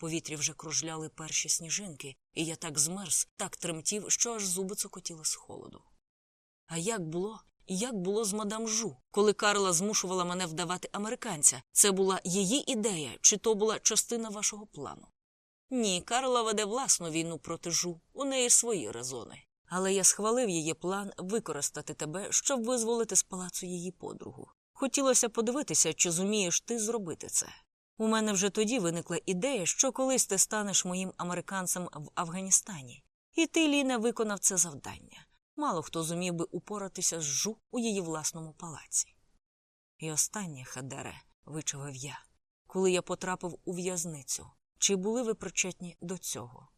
Повітрі вже кружляли перші сніжинки, і я так змерз, так тремтів, що аж зуби цокотіли з холоду. А як було, як було з мадам Жу, коли Карла змушувала мене вдавати американця? Це була її ідея, чи то була частина вашого плану? Ні, Карла веде власну війну проти Жу, у неї свої резони. Але я схвалив її план використати тебе, щоб визволити з палацу її подругу. Хотілося подивитися, чи зумієш ти зробити це. У мене вже тоді виникла ідея, що колись ти станеш моїм американцем в Афганістані, і ти, Ліне, виконав це завдання. Мало хто зумів би упоратися з жу у її власному палаці. І останнє, Хадере, вичавив я, коли я потрапив у в'язницю. Чи були ви причетні до цього?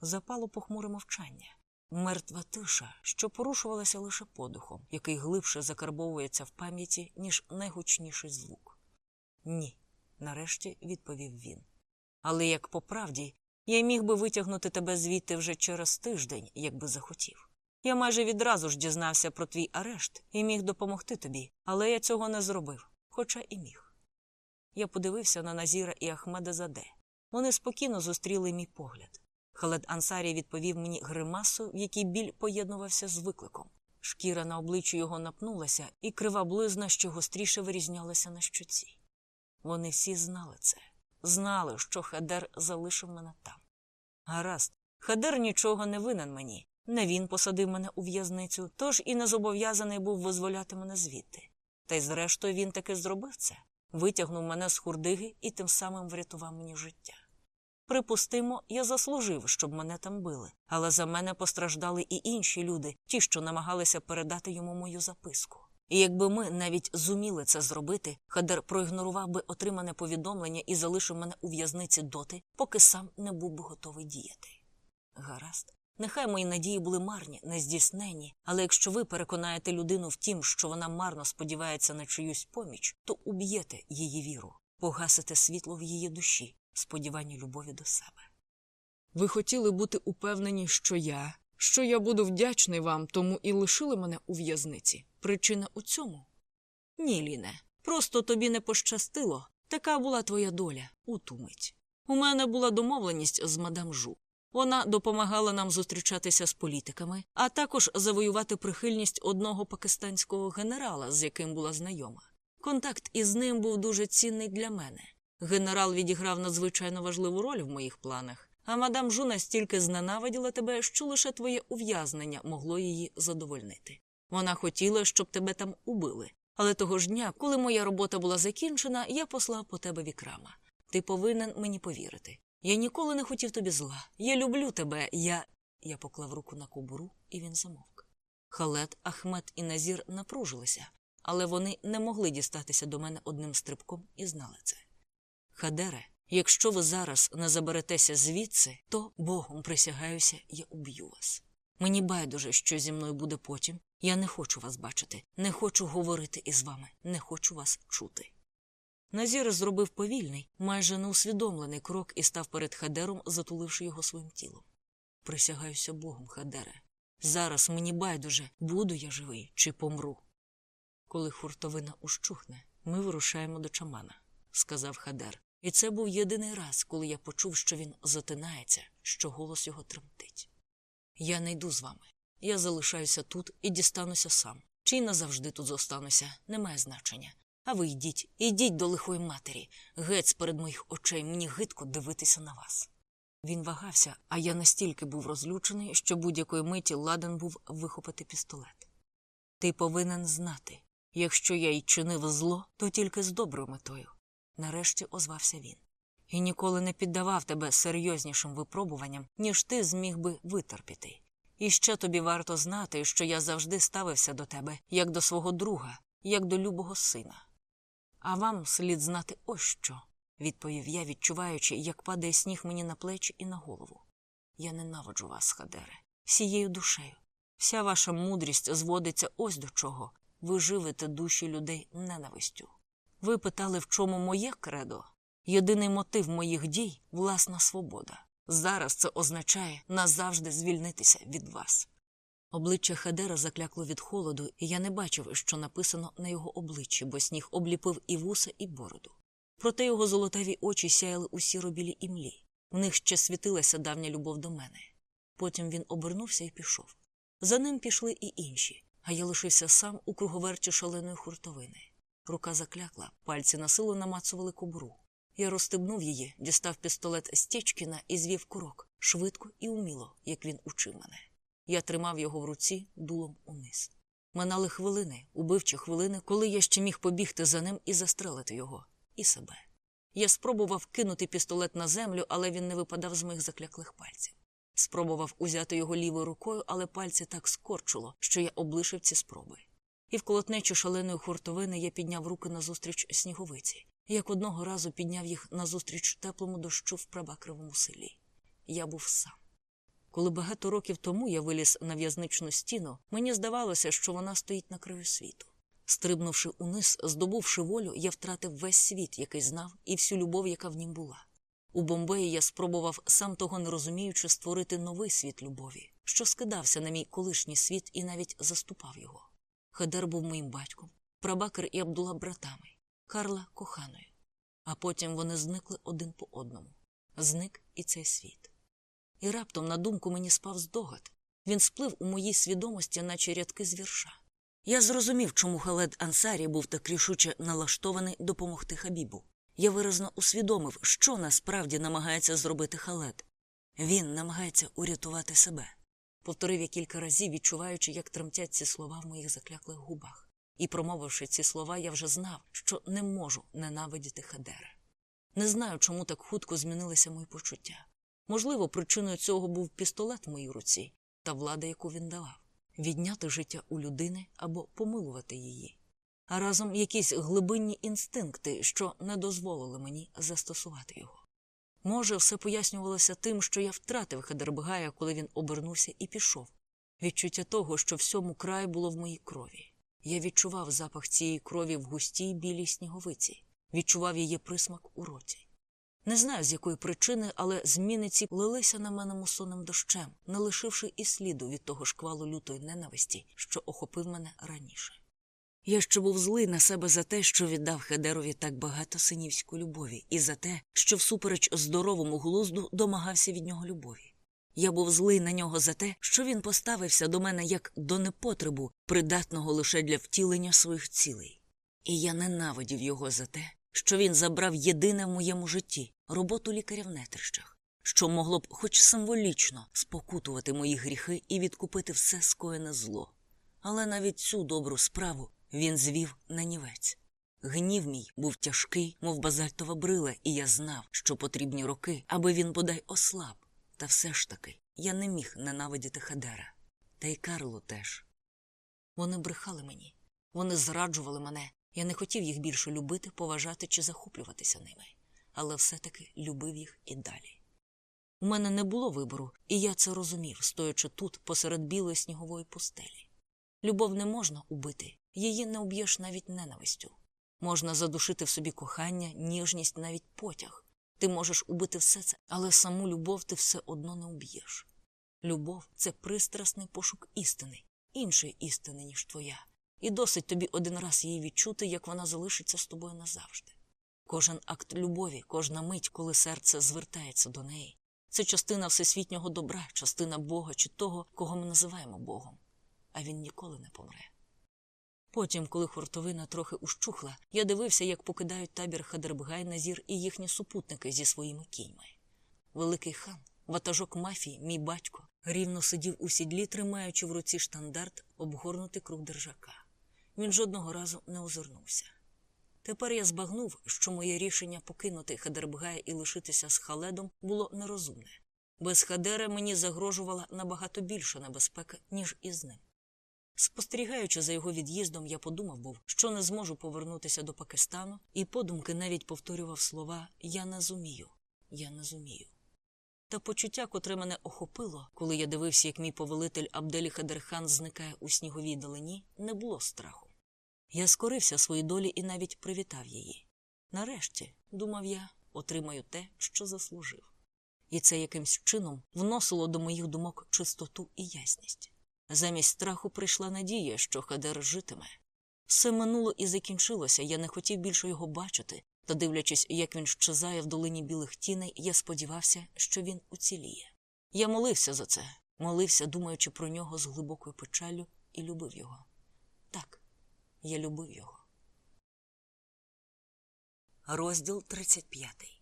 Запало похмуре мовчання, мертва тиша, що порушувалася лише подухом, який глибше закарбовується в пам'яті, ніж найгучніший звук. Ні, нарешті відповів він. Але як по правді, я міг би витягнути тебе звідти вже через тиждень, якби захотів. Я майже відразу ж дізнався про твій арешт і міг допомогти тобі, але я цього не зробив, хоча і міг. Я подивився на Назіра і Ахмеда Заде. Вони спокійно зустріли мій погляд. Халед Ансарі відповів мені гримасу, в якій біль поєднувався з викликом. Шкіра на обличчі його напнулася, і крива близна ще гостріше вирізнялася на щоці. Вони всі знали це, знали, що Хадер залишив мене там. Гаразд, Хадер нічого не винен мені. Не він посадив мене у в'язницю, тож і не зобов'язаний був визволяти мене звідти. Та й зрештою він таки зробив це, витягнув мене з хурдиги і тим самим врятував мені життя. Припустимо, я заслужив, щоб мене там били, але за мене постраждали і інші люди, ті, що намагалися передати йому мою записку. І якби ми навіть зуміли це зробити, Хадер проігнорував би отримане повідомлення і залишив мене у в'язниці доти, поки сам не був би готовий діяти. Гаразд. Нехай мої надії були марні, нездійснені, але якщо ви переконаєте людину в тім, що вона марно сподівається на чиюсь поміч, то уб'єте її віру, погасите світло в її душі, сподівання любові до себе. Ви хотіли бути упевнені, що я, що я буду вдячний вам, тому і лишили мене у в'язниці. Причина у цьому? Ні, Ліне, просто тобі не пощастило. Така була твоя доля у ту мить. У мене була домовленість з мадам Жу. Вона допомагала нам зустрічатися з політиками, а також завоювати прихильність одного пакистанського генерала, з яким була знайома. Контакт із ним був дуже цінний для мене. Генерал відіграв надзвичайно важливу роль в моїх планах, а мадам Жу настільки зненавиділа тебе, що лише твоє ув'язнення могло її задовольнити. Вона хотіла, щоб тебе там убили. Але того ж дня, коли моя робота була закінчена, я послав по тебе вікрама. Ти повинен мені повірити. Я ніколи не хотів тобі зла. Я люблю тебе. Я. Я поклав руку на кобуру, і він замовк. Халет, Ахмед і Назір напружилися, але вони не могли дістатися до мене одним стрибком і знали це. Хадере, якщо ви зараз не заберетеся звідси, то Богом присягаюся, я уб'ю вас. Мені байдуже, що зі мною буде потім. Я не хочу вас бачити, не хочу говорити із вами, не хочу вас чути. Назір зробив повільний, майже неусвідомлений крок і став перед Хадером, затуливши його своїм тілом. Присягаюся Богом, Хадере. Зараз мені байдуже, буду я живий чи помру. Коли хуртовина ущухне, ми вирушаємо до чамана, сказав Хадер. І це був єдиний раз, коли я почув, що він затинається, що голос його тремтить. Я не йду з вами. Я залишаюся тут і дістануся сам. Чи назавжди тут зостануся, не має значення. А ви йдіть, ідіть до лихої матері. Геть перед моїх очей мені гидко дивитися на вас. Він вагався, а я настільки був розлючений, що будь-якої миті ладен був вихопити пістолет. Ти повинен знати якщо я й чинив зло, то тільки з доброю метою. Нарешті озвався він. І ніколи не піддавав тебе серйознішим випробуванням, ніж ти зміг би витерпіти. І ще тобі варто знати, що я завжди ставився до тебе як до свого друга, як до любого сина. А вам слід знати ось що, відповів я, відчуваючи, як падає сніг мені на плечі і на голову. Я ненавиджу вас, Хадере, всією душею. Вся ваша мудрість зводиться ось до чого. Ви живите душі людей ненавистю. Ви питали, в чому моє кредо? Єдиний мотив моїх дій власна свобода. Зараз це означає назавжди звільнитися від вас. Обличчя Хедера заклякло від холоду, і я не бачив, що написано на його обличчі, бо сніг обліпив і вуса, і бороду. Проте його золотаві очі сяяли у сіробілі імлі. В них ще світилася давня любов до мене. Потім він обернувся і пішов. За ним пішли і інші, а я лишився сам у круговерті шаленої хуртовини. Рука заклякла, пальці на силу намацували кобуру. Я розстебнув її, дістав пістолет Стєчкіна і звів курок швидко і уміло, як він учив мене. Я тримав його в руці дулом униз. Минали хвилини, убивчі хвилини, коли я ще міг побігти за ним і застрелити його, і себе. Я спробував кинути пістолет на землю, але він не випадав з моїх закляклих пальців. Спробував узяти його лівою рукою, але пальці так скорчило, що я облишив ці спроби. І в колотнечу шаленої хуртовини я підняв руки назустріч сніговиці, як одного разу підняв їх назустріч теплому дощу в прабакривому селі. Я був сам. Коли багато років тому я виліз на в'язничну стіну, мені здавалося, що вона стоїть на краю світу. Стрибнувши униз, здобувши волю, я втратив весь світ, який знав, і всю любов, яка в нім була. У Бомбеї я спробував, сам того не розуміючи, створити новий світ любові, що скидався на мій колишній світ і навіть заступав його. Хедер був моїм батьком, прабакер і Абдула братами, Карла коханою. А потім вони зникли один по одному. Зник і цей світ. І раптом на думку мені спав здогад. Він сплив у моїй свідомості, наче рядки з вірша. Я зрозумів, чому Халед Ансарі був так рішуче налаштований допомогти Хабібу. Я виразно усвідомив, що насправді намагається зробити Халед. Він намагається урятувати себе. Повторив я кілька разів, відчуваючи, як тремтять ці слова в моїх закляклих губах. І, промовивши ці слова, я вже знав, що не можу ненавидіти Хадера. Не знаю, чому так хутко змінилися мої почуття. Можливо, причиною цього був пістолет в моїй руці та влада, яку він давав відняти життя у людини або помилувати її, а разом якісь глибинні інстинкти, що не дозволили мені застосувати його. Може, все пояснювалося тим, що я втратив Хедербгая, коли він обернувся і пішов. Відчуття того, що всьому край було в моїй крові. Я відчував запах цієї крові в густій білій сніговиці, відчував її присмак у роті. Не знаю, з якої причини, але зміни ці лилися на мене мусонним дощем, не лишивши і сліду від того шквалу лютої ненависті, що охопив мене раніше. Я ще був злий на себе за те, що віддав Хедерові так багато синівської любові, і за те, що всупереч здоровому глузду домагався від нього любові. Я був злий на нього за те, що він поставився до мене як до непотребу, придатного лише для втілення своїх цілей. І я ненавидів його за те, що він забрав єдине в моєму житті роботу лікаря в нетрищах, що могло б хоч символічно спокутувати мої гріхи і відкупити все скоєне зло. Але навіть цю добру справу він звів на нівець. Гнів мій був тяжкий, мов базальтова брила, і я знав, що потрібні роки, аби він бодай ослаб. Та все ж таки я не міг ненавидіти Хадера. Та й Карлу теж. Вони брехали мені, вони зраджували мене. Я не хотів їх більше любити, поважати чи захоплюватися ними, але все-таки любив їх і далі. У мене не було вибору, і я це розумів, стоячи тут посеред білої снігової пустелі. Любов не можна убити, її не уб'єш навіть ненавистю. Можна задушити в собі кохання, ніжність, навіть потяг. Ти можеш убити все це, але саму любов ти все одно не уб'єш. Любов це пристрасний пошук істини, іншої істини, ніж твоя, і досить тобі один раз її відчути, як вона залишиться з тобою назавжди. Кожен акт любові, кожна мить, коли серце звертається до неї, це частина всесвітнього добра, частина Бога чи того, кого ми називаємо Богом, а він ніколи не помре. Потім, коли хуртовина трохи ущухла, я дивився, як покидають табір Хадербгай Назір і їхні супутники зі своїми кіньми. Великий хан, ватажок мафії, мій батько, рівно сидів у сідлі, тримаючи в руці штандарт, обгорнутий круг держака. Він жодного разу не озирнувся. Тепер я збагнув, що моє рішення покинути Хадербгая і лишитися з халедом було нерозумне. Без Хадера мені загрожувала набагато більша небезпека, ніж із ним. Спостерігаючи за його від'їздом, я подумав був, що не зможу повернутися до Пакистану, і подумки навіть повторював слова Я не зумію, я не зумію. Та почуття, котре мене охопило, коли я дивився, як мій повелитель Абделі Хадерхан зникає у сніговій долині, не було страху. Я скорився своїй долі і навіть привітав її. Нарешті, думав я, отримаю те, що заслужив. І це якимсь чином вносило до моїх думок чистоту і ясність. Замість страху прийшла надія, що Хадер житиме. Все минуло і закінчилося, я не хотів більше його бачити, та, дивлячись, як він щезає в долині білих тіней, я сподівався, що він уціліє. Я молився за це, молився, думаючи про нього з глибокою печалю, і любив його. Так, я любив його. Розділ 35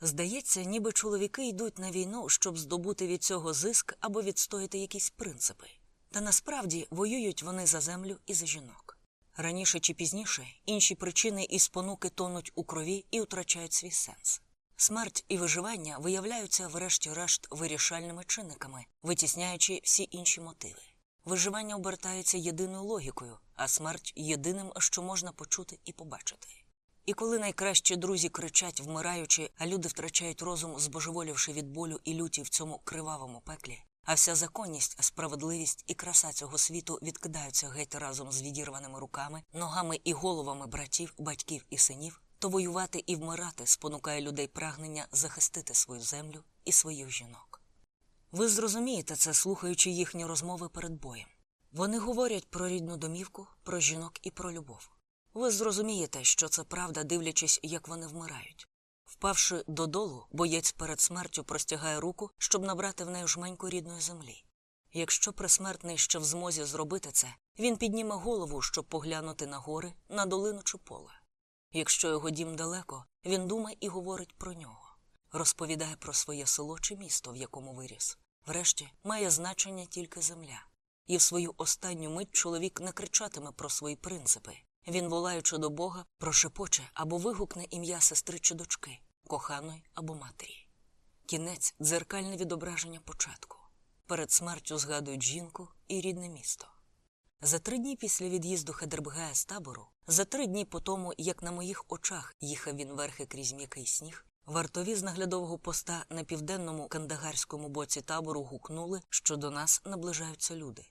Здається, ніби чоловіки йдуть на війну, щоб здобути від цього зиск або відстояти якісь принципи. Та насправді воюють вони за землю і за жінок. Раніше чи пізніше інші причини і спонуки тонуть у крові і втрачають свій сенс. Смерть і виживання виявляються, врешті-решт, вирішальними чинниками, витісняючи всі інші мотиви. Виживання обертається єдиною логікою, а смерть єдиним, що можна почути і побачити. І коли найкращі друзі кричать, вмираючи, а люди втрачають розум, збожеволівши від болю і люті в цьому кривавому пеклі, а вся законність, справедливість і краса цього світу відкидаються геть разом з відірваними руками, ногами і головами братів, батьків і синів, то воювати і вмирати спонукає людей прагнення захистити свою землю і своїх жінок. Ви зрозумієте це, слухаючи їхні розмови перед боєм. Вони говорять про рідну домівку, про жінок і про любов. Ви зрозумієте, що це правда, дивлячись, як вони вмирають. Впавши додолу, боєць перед смертю простягає руку, щоб набрати в неї жменьку рідної землі. Якщо присмертний ще в змозі зробити це, він підніме голову, щоб поглянути на гори, на долину чи поле. Якщо його дім далеко, він думає і говорить про нього, розповідає про своє село чи місто, в якому виріс. Врешті має значення тільки земля. І в свою останню мить чоловік не кричатиме про свої принципи. Він, волаючи до Бога, прошепоче або вигукне ім'я сестри чи дочки, коханої або матері. Кінець дзеркальне відображення початку. Перед смертю згадують жінку і рідне місто. За три дні після від'їзду Хедербгая з табору, за три дні по тому, як на моїх очах їхав він верхи крізь м'який сніг, вартові з наглядового поста на південному кандагарському боці табору гукнули, що до нас наближаються люди.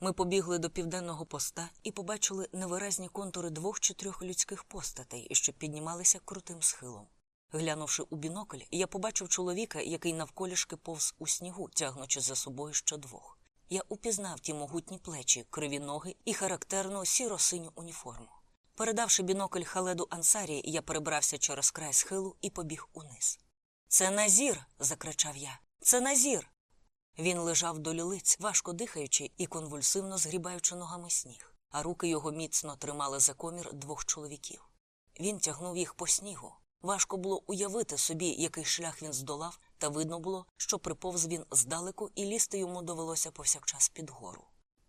Ми побігли до південного поста і побачили невиразні контури двох чи трьох людських постатей, що піднімалися крутим схилом. Глянувши у бінокль, я побачив чоловіка, який навколішки повз у снігу, тягнучи за собою ще двох. Я упізнав ті могутні плечі, криві ноги і характерну сіро-синю уніформу. Передавши бінокль Халеду Ансарі, я перебрався через край схилу і побіг униз. Це Назір. закричав я. Це Назір. Він лежав до лілиць, важко дихаючи і конвульсивно згрібаючи ногами сніг, а руки його міцно тримали за комір двох чоловіків. Він тягнув їх по снігу. Важко було уявити собі, який шлях він здолав, та видно було, що приповз він здалеку, і лізти йому довелося повсякчас під гору.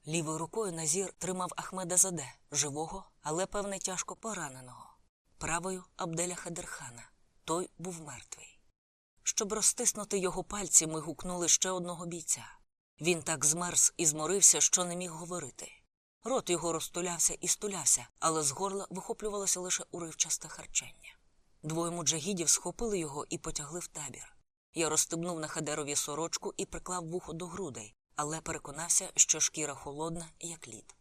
Лівою рукою Назір тримав Ахмеда Заде, живого, але, певне, тяжко пораненого. Правою Абделя Хадерхана. Той був мертвий. Щоб розтиснути його пальці, ми гукнули ще одного бійця. Він так змерз і зморився, що не міг говорити. Рот його розтулявся і стулявся, але з горла вихоплювалося лише уривчасте харчання. Двоє муджагідів схопили його і потягли в табір. Я розстебнув на хадерові сорочку і приклав вухо до грудей, але переконався, що шкіра холодна, як лід.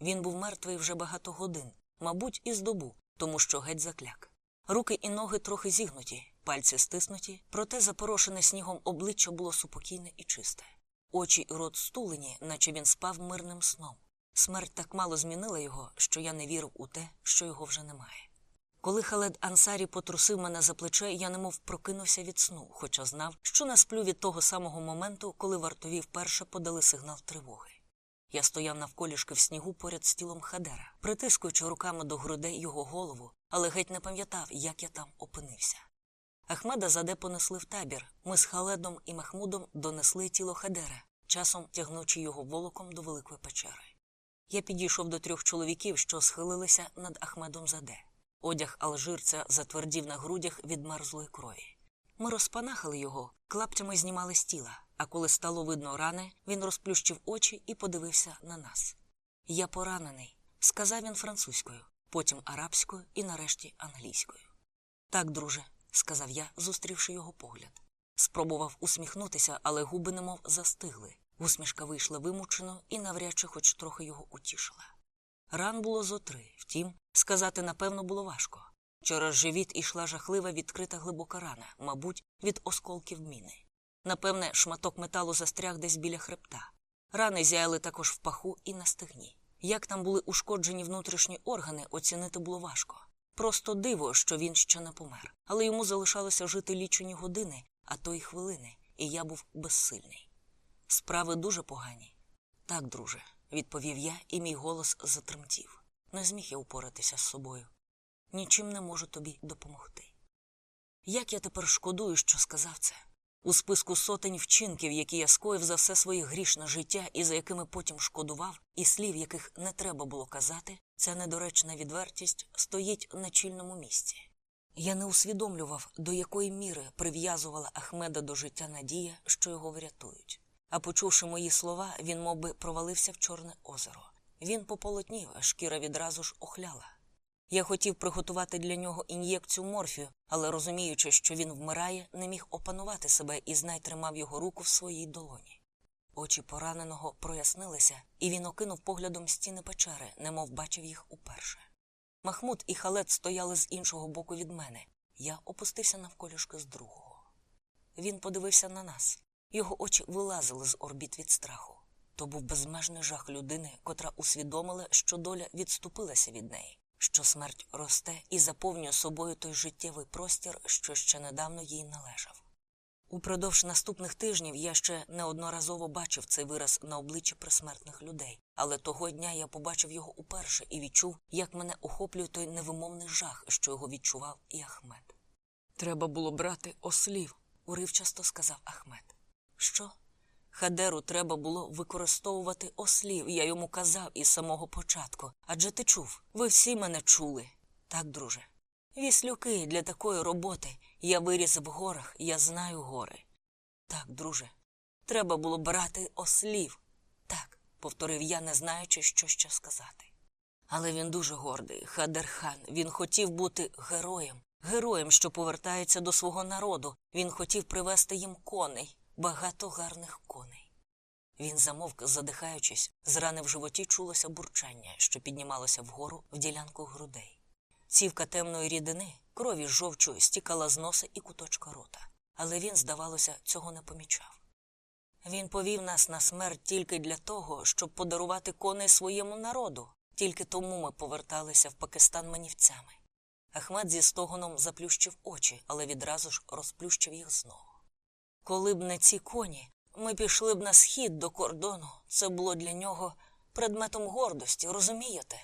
Він був мертвий вже багато годин, мабуть, із добу, тому що геть закляк. Руки і ноги трохи зігнуті, пальці стиснуті, проте запорошене снігом обличчя було супокійне і чисте. Очі і рот стулені, наче він спав мирним сном. Смерть так мало змінила його, що я не вірив у те, що його вже немає. Коли Халед Ансарі потрусив мене за плече, я немов прокинувся від сну, хоча знав, що не сплю від того самого моменту, коли вартові вперше подали сигнал тривоги. Я стояв навколішки в снігу поряд з тілом Хадера, притискуючи руками до грудей його голову, але геть не пам'ятав, як я там опинився. Ахмеда заде понесли в табір. Ми з Халедом і Махмудом донесли тіло Хадера, часом тягнучи його волоком до великої печери. Я підійшов до трьох чоловіків, що схилилися над Ахмедом Заде. Одяг алжирця затвердів на грудях від мерзлої крові. Ми розпанахали його, клаптями знімали з тіла, а коли стало видно рани, він розплющив очі і подивився на нас. Я поранений, сказав він французькою, потім арабською і нарешті англійською. Так, друже, сказав я, зустрівши його погляд. Спробував усміхнутися, але губи немов застигли. Усмішка вийшла вимучено і навряд чи хоч трохи його утішила. Ран було зо три, втім, сказати напевно було важко. Через живіт ішла жахлива відкрита глибока рана, мабуть, від осколків міни. Напевне, шматок металу застряг десь біля хребта. Рани зяяли також в паху і на стегні. Як там були ушкоджені внутрішні органи, оцінити було важко. Просто диво, що він ще не помер, але йому залишалося жити лічені години, а то й хвилини, і я був безсильний. Справи дуже погані. Так, друже, відповів я, і мій голос затремтів. Не зміг я упоратися з собою. Нічим не можу тобі допомогти. Як я тепер шкодую, що сказав це? У списку сотень вчинків, які я скоїв за все своє грішне життя і за якими потім шкодував, і слів, яких не треба було казати, ця недоречна відвертість стоїть на чільному місці. Я не усвідомлював, до якої міри прив'язувала Ахмеда до життя надія, що його врятують. А почувши мої слова, він мов би, провалився в Чорне озеро. Він пополотнів, а шкіра відразу ж охляла. Я хотів приготувати для нього ін'єкцію морфію, але розуміючи, що він вмирає, не міг опанувати себе і знай тримав його руку в своїй долоні. Очі пораненого прояснилися, і він окинув поглядом стіни печери, немов бачив їх уперше. Махмуд і халет стояли з іншого боку від мене. Я опустився навколішки з другого. Він подивився на нас. Його очі вилазили з орбіт від страху. То був безмежний жах людини, котра усвідомила, що доля відступилася від неї, що смерть росте і заповнює собою той життєвий простір, що ще недавно їй належав. Упродовж наступних тижнів я ще неодноразово бачив цей вираз на обличчі присмертних людей, але того дня я побачив його уперше і відчув, як мене охоплює той невимовний жах, що його відчував і Ахмед. Треба було брати ослів. Уривчасто сказав Ахмед. Що? Хадеру треба було використовувати ослів, я йому казав із самого початку. Адже ти чув, ви всі мене чули. Так, друже. Віслюки для такої роботи. Я виріс в горах, я знаю гори. Так, друже, треба було брати ослів. Так, повторив я, не знаючи, що ще сказати. Але він дуже гордий, Хадерхан. Він хотів бути героєм, героєм, що повертається до свого народу. Він хотів привезти їм коней, багато гарних коней. Він замовк, задихаючись, з рани в животі чулося бурчання, що піднімалося вгору в ділянку грудей. Цівка темної рідини, крові з жовчу стікала з носа і куточка рота, але він, здавалося, цього не помічав. Він повів нас на смерть тільки для того, щоб подарувати коней своєму народу. Тільки тому ми поверталися в Пакистан манівцями. Ахмед зі стогоном заплющив очі, але відразу ж розплющив їх знову. Коли б не ці коні, ми пішли б на схід до кордону. Це було для нього предметом гордості, розумієте?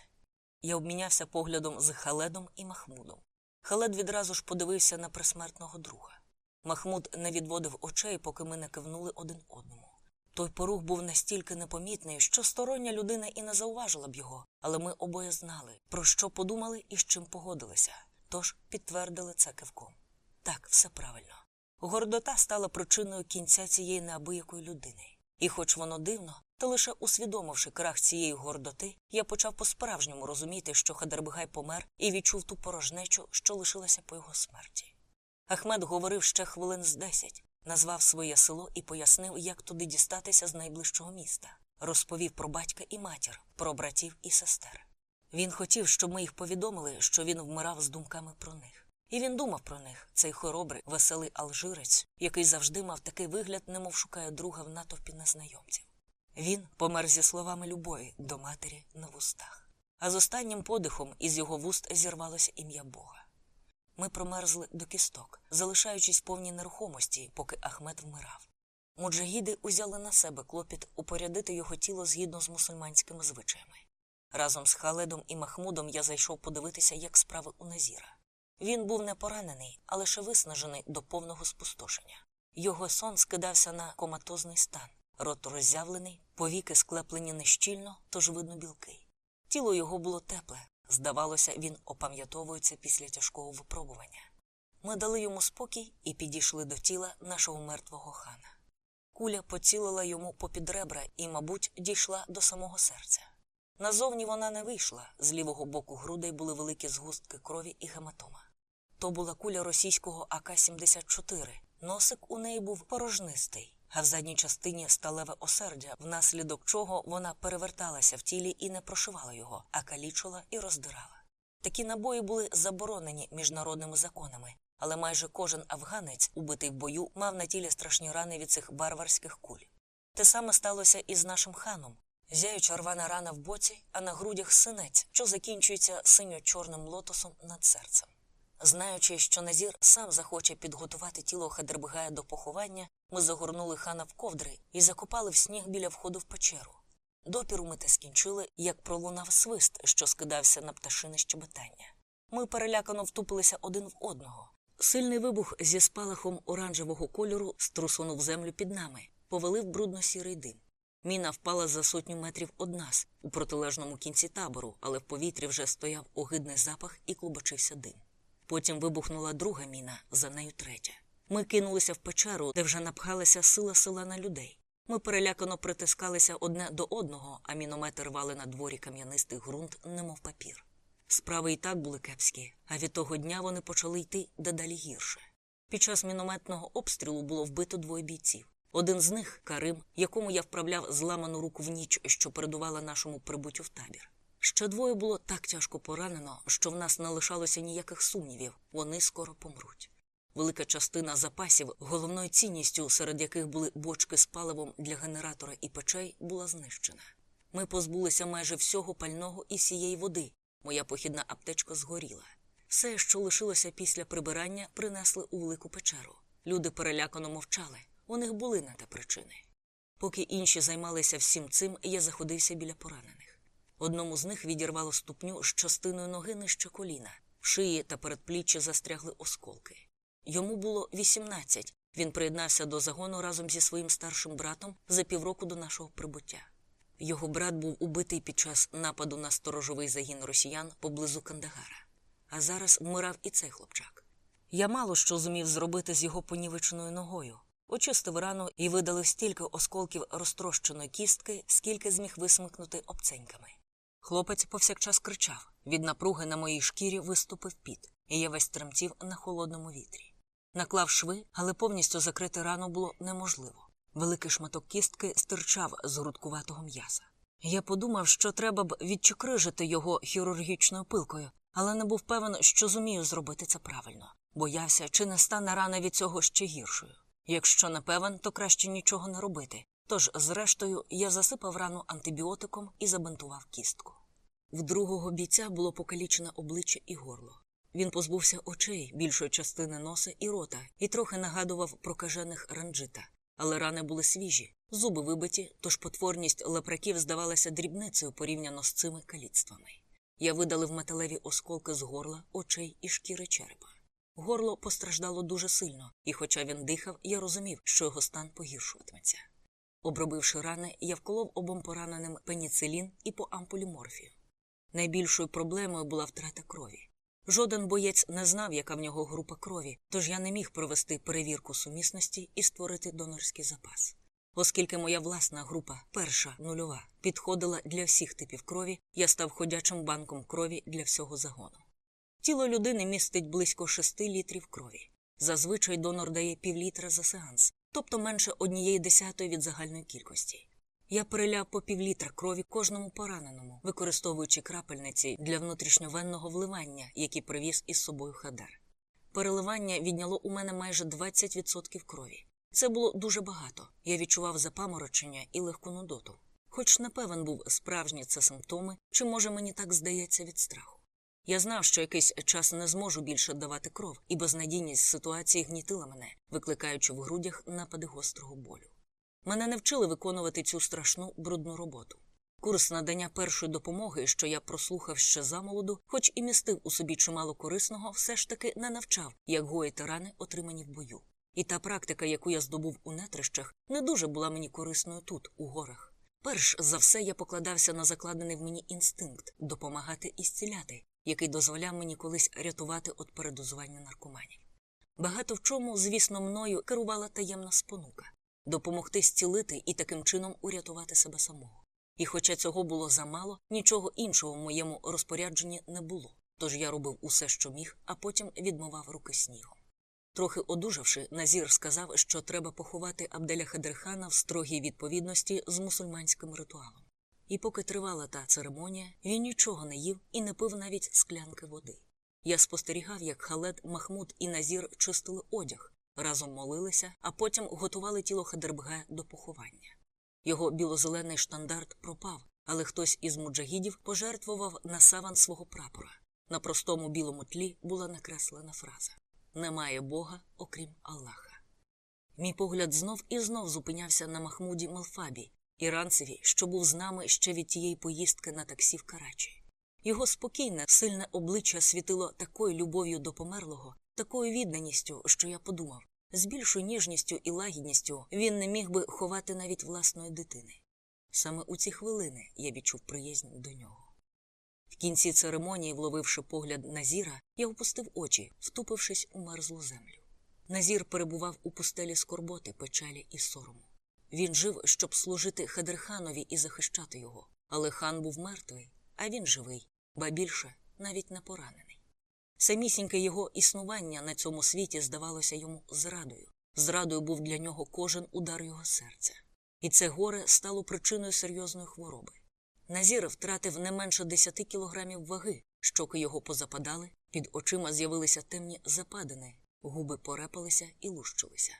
Я обмінявся поглядом з Халедом і Махмудом. Халед відразу ж подивився на присмертного друга. Махмуд не відводив очей, поки ми не кивнули один одному. Той порух був настільки непомітний, що стороння людина і не зауважила б його, але ми обоє знали, про що подумали і з чим погодилися, тож підтвердили це кивком. Так, все правильно. Гордота стала причиною кінця цієї неабиякої людини. І хоч воно дивно, то лише усвідомивши крах цієї гордоти, я почав по-справжньому розуміти, що Хадербгай помер і відчув ту порожнечу, що лишилася по його смерті. Ахмед говорив ще хвилин з десять, назвав своє село і пояснив, як туди дістатися з найближчого міста. Розповів про батька і матір, про братів і сестер. Він хотів, щоб ми їх повідомили, що він вмирав з думками про них. І він думав про них, цей хоробрий, веселий алжирець, який завжди мав такий вигляд, немов шукає друга в натовпі незнайомців. Він помер зі словами любові до матері на вустах. А з останнім подихом із його вуст зірвалося ім'я Бога. Ми промерзли до кісток, залишаючись повній нерухомості, поки Ахмед вмирав. Муджагіди узяли на себе клопіт упорядити його тіло згідно з мусульманськими звичаями. Разом з Халедом і Махмудом я зайшов подивитися, як справи у Назіра. Він був не поранений, а лише виснажений до повного спустошення. Його сон скидався на коматозний стан, рот роззявлений, повіки склеплені нещільно, тож видно білки. Тіло його було тепле, здавалося, він опам'ятовується після тяжкого випробування. Ми дали йому спокій і підійшли до тіла нашого мертвого хана. Куля поцілила йому попід ребра і, мабуть, дійшла до самого серця. Назовні вона не вийшла, з лівого боку грудей були великі згустки крові і гематома. То була куля російського АК-74. Носик у неї був порожнистий, а в задній частині сталеве осердя, внаслідок чого вона переверталася в тілі і не прошивала його, а калічила і роздирала. Такі набої були заборонені міжнародними законами, але майже кожен афганець, убитий в бою, мав на тілі страшні рани від цих варварських куль. Те саме сталося і з нашим ханом. Зяюча рвана рана в боці, а на грудях синець, що закінчується синьо-чорним лотосом над серцем. Знаючи, що Назір сам захоче підготувати тіло Хадербгая до поховання, ми загорнули хана в ковдри і закопали в сніг біля входу в печеру. Допіру ми те скінчили, як пролунав свист, що скидався на пташине щебетання. Ми перелякано втупилися один в одного. Сильний вибух зі спалахом оранжевого кольору струсунув землю під нами, повалив брудно-сірий дим. Міна впала за сотню метрів од нас у протилежному кінці табору, але в повітрі вже стояв огидний запах і клубочився дим. Потім вибухнула друга міна, за нею третя. Ми кинулися в печеру, де вже напхалася сила села на людей. Ми перелякано притискалися одне до одного, а міномети рвали на дворі кам'янистий ґрунт, немов папір. Справи і так були кепські, а від того дня вони почали йти дедалі гірше. Під час мінометного обстрілу було вбито двоє бійців. Один з них Карим, якому я вправляв зламану руку в ніч, що передувала нашому прибуттю в табір. Ще двоє було так тяжко поранено, що в нас не лишалося ніяких сумнівів вони скоро помруть. Велика частина запасів, головною цінністю, серед яких були бочки з паливом для генератора і печей, була знищена. Ми позбулися майже всього пального і всієї води. Моя похідна аптечка згоріла. Все, що лишилося після прибирання, принесли у велику печеру. Люди перелякано мовчали. У них були на те причини. Поки інші займалися всім цим, я заходився біля поранених. Одному з них відірвало ступню з частиною ноги нижче коліна, шиї та передпліччі застрягли осколки. Йому було 18. Він приєднався до загону разом зі своїм старшим братом за півроку до нашого прибуття. Його брат був убитий під час нападу на сторожовий загін росіян поблизу Кандагара. А зараз вмирав і цей хлопчак. Я мало що зумів зробити з його понівеченою ногою. Очистив рану і видалив стільки осколків розтрощеної кістки, скільки зміг висмикнути обценьками. Хлопець повсякчас кричав. Від напруги на моїй шкірі виступив піт, і я весь тремтів на холодному вітрі. Наклав шви, але повністю закрити рану було неможливо. Великий шматок кістки стирчав з грудкуватого м'яса. Я подумав, що треба б відчекрижити його хірургічною пилкою, але не був певен, що зумію зробити це правильно. Боявся, чи не стане рана від цього ще гіршою. Якщо не певен, то краще нічого не робити. Тож, зрештою, я засипав рану антибіотиком і забинтував кістку. В другого бійця було покалічене обличчя і горло. Він позбувся очей, більшої частини носа і рота, і трохи нагадував прокажених ранджита. Але рани були свіжі, зуби вибиті, тож потворність лепраків здавалася дрібницею порівняно з цими каліцтвами. Я видалив металеві осколки з горла, очей і шкіри черепа. Горло постраждало дуже сильно, і, хоча він дихав, я розумів, що його стан погіршуватиметься. Обробивши рани, я вколов обом пораненим пеніцилін і по ампулі морфію. Найбільшою проблемою була втрата крові. Жоден боєць не знав, яка в нього група крові, тож я не міг провести перевірку сумісності і створити донорський запас. Оскільки моя власна група, перша нульова, підходила для всіх типів крові, я став ходячим банком крові для всього загону. Тіло людини містить близько 6 літрів крові. Зазвичай донор дає півлітра за сеанс, тобто менше однієї десятої від загальної кількості. Я переляв по півлітра крові кожному пораненому, використовуючи крапельниці для внутрішньовенного вливання, які привіз із собою Хадер. Переливання відняло у мене майже 20% крові. Це було дуже багато. Я відчував запаморочення і легку нудоту. Хоч не певен був, справжні це симптоми, чи може мені так здається від страху. Я знав, що якийсь час не зможу більше давати кров, і безнадійність ситуації гнітила мене, викликаючи в грудях напади гострого болю. Мене не вчили виконувати цю страшну брудну роботу. Курс надання першої допомоги, що я прослухав ще замолоду, хоч і містив у собі чимало корисного, все ж таки не навчав, як гоїти рани, отримані в бою. І та практика, яку я здобув у нетрищах, не дуже була мені корисною тут, у горах. Перш за все я покладався на закладений в мені інстинкт допомагати і зціляти, який дозволяв мені колись рятувати від передозування наркоманів. Багато в чому, звісно, мною керувала таємна спонука допомогти зцілити і таким чином урятувати себе самого. І хоча цього було замало, нічого іншого в моєму розпорядженні не було, тож я робив усе, що міг, а потім відмивав руки снігом. Трохи одужавши, Назір сказав, що треба поховати Абделя Хадерхана в строгій відповідності з мусульманським ритуалом. І поки тривала та церемонія, він нічого не їв і не пив навіть склянки води. Я спостерігав, як Халед, Махмуд і Назір чистили одяг, разом молилися, а потім готували тіло Хадербге до поховання. Його білозелений штандарт пропав, але хтось із муджагідів пожертвував на саван свого прапора. На простому білому тлі була накреслена фраза Немає Бога, окрім Аллаха. Мій погляд знов і знов зупинявся на Махмуді Малфабі, іранцеві, що був з нами ще від тієї поїздки на таксі в Карачі. Його спокійне, сильне обличчя світило такою любов'ю до померлого, такою відданістю, що я подумав, з більшою ніжністю і лагідністю він не міг би ховати навіть власної дитини. Саме у ці хвилини я відчув приязнь до нього. В кінці церемонії, вловивши погляд Назіра, я опустив очі, втупившись у мерзлу землю. Назір перебував у пустелі скорботи, печалі і сорому. Він жив, щоб служити Хадерханові і захищати його, але хан був мертвий, а він живий, ба більше навіть не поранений. Самісіньке його існування на цьому світі здавалося йому зрадою. Зрадою був для нього кожен удар його серця. І це горе стало причиною серйозної хвороби. Назір втратив не менше 10 кілограмів ваги, щоки його позападали, під очима з'явилися темні западини, губи порепалися і лущилися.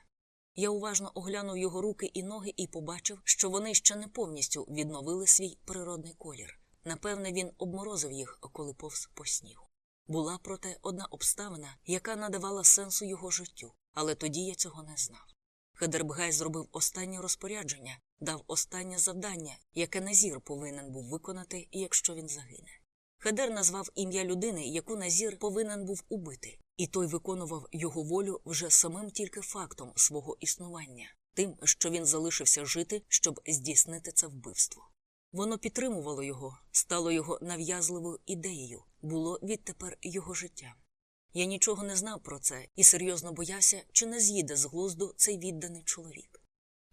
Я уважно оглянув його руки і ноги і побачив, що вони ще не повністю відновили свій природний колір. Напевне, він обморозив їх, коли повз по снігу. Була, проте, одна обставина, яка надавала сенсу його життю, але тоді я цього не знав. Хедербгай зробив останнє розпорядження, дав останнє завдання, яке Назір повинен був виконати, якщо він загине. Хедер назвав ім'я людини, яку Назір повинен був убити, і той виконував його волю вже самим тільки фактом свого існування, тим, що він залишився жити, щоб здійснити це вбивство. Воно підтримувало його, стало його нав'язливою ідеєю, було відтепер його життям. Я нічого не знав про це і серйозно боявся, чи не з'їде з глузду цей відданий чоловік.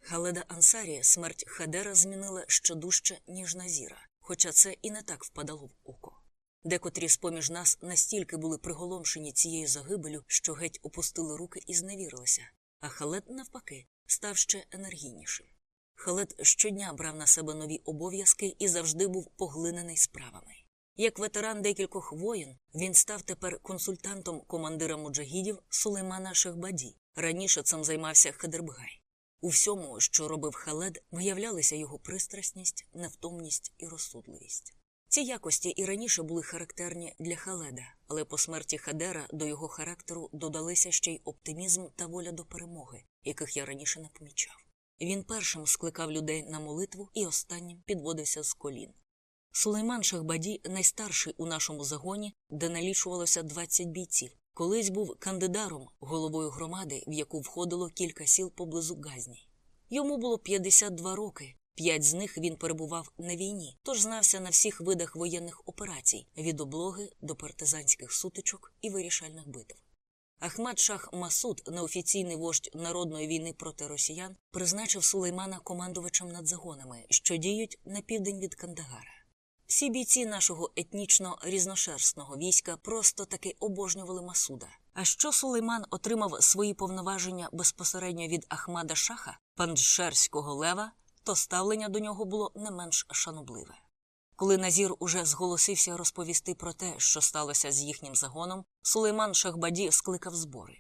Халеда Ансарі смерть Хадера змінила ще дужче, ніж Назіра, хоча це і не так впадало в око. Декотрі з поміж нас настільки були приголомшені цією загибелю, що геть опустили руки і зневірилися, а Халед, навпаки, став ще енергійнішим. Халед щодня брав на себе нові обов'язки і завжди був поглинений справами. Як ветеран декількох воїн, він став тепер консультантом командира муджагідів Сулеймана Шехбаді. Раніше цим займався Хадербгай. У всьому, що робив Халед, виявлялися його пристрасність, невтомність і розсудливість. Ці якості і раніше були характерні для Халеда, але по смерті Хадера до його характеру додалися ще й оптимізм та воля до перемоги, яких я раніше не помічав. Він першим скликав людей на молитву і останнім підводився з колін. Сулейман Шахбаді найстарший у нашому загоні, де налічувалося 20 бійців. Колись був кандидаром, головою громади, в яку входило кілька сіл поблизу Газні. Йому було 52 роки. П'ять з них він перебував на війні, тож знався на всіх видах воєнних операцій від облоги до партизанських сутичок і вирішальних битв. Ахмад Шах Масуд, неофіційний вождь народної війни проти росіян, призначив Сулеймана командувачем над загонами, що діють на південь від Кандагара. Всі бійці нашого етнічно різношерстного війська просто таки обожнювали Масуда. А що Сулейман отримав свої повноваження безпосередньо від Ахмада Шаха, панджшерського лева, то ставлення до нього було не менш шанобливе. Коли Назір уже зголосився розповісти про те, що сталося з їхнім загоном, Сулейман Шахбаді скликав збори.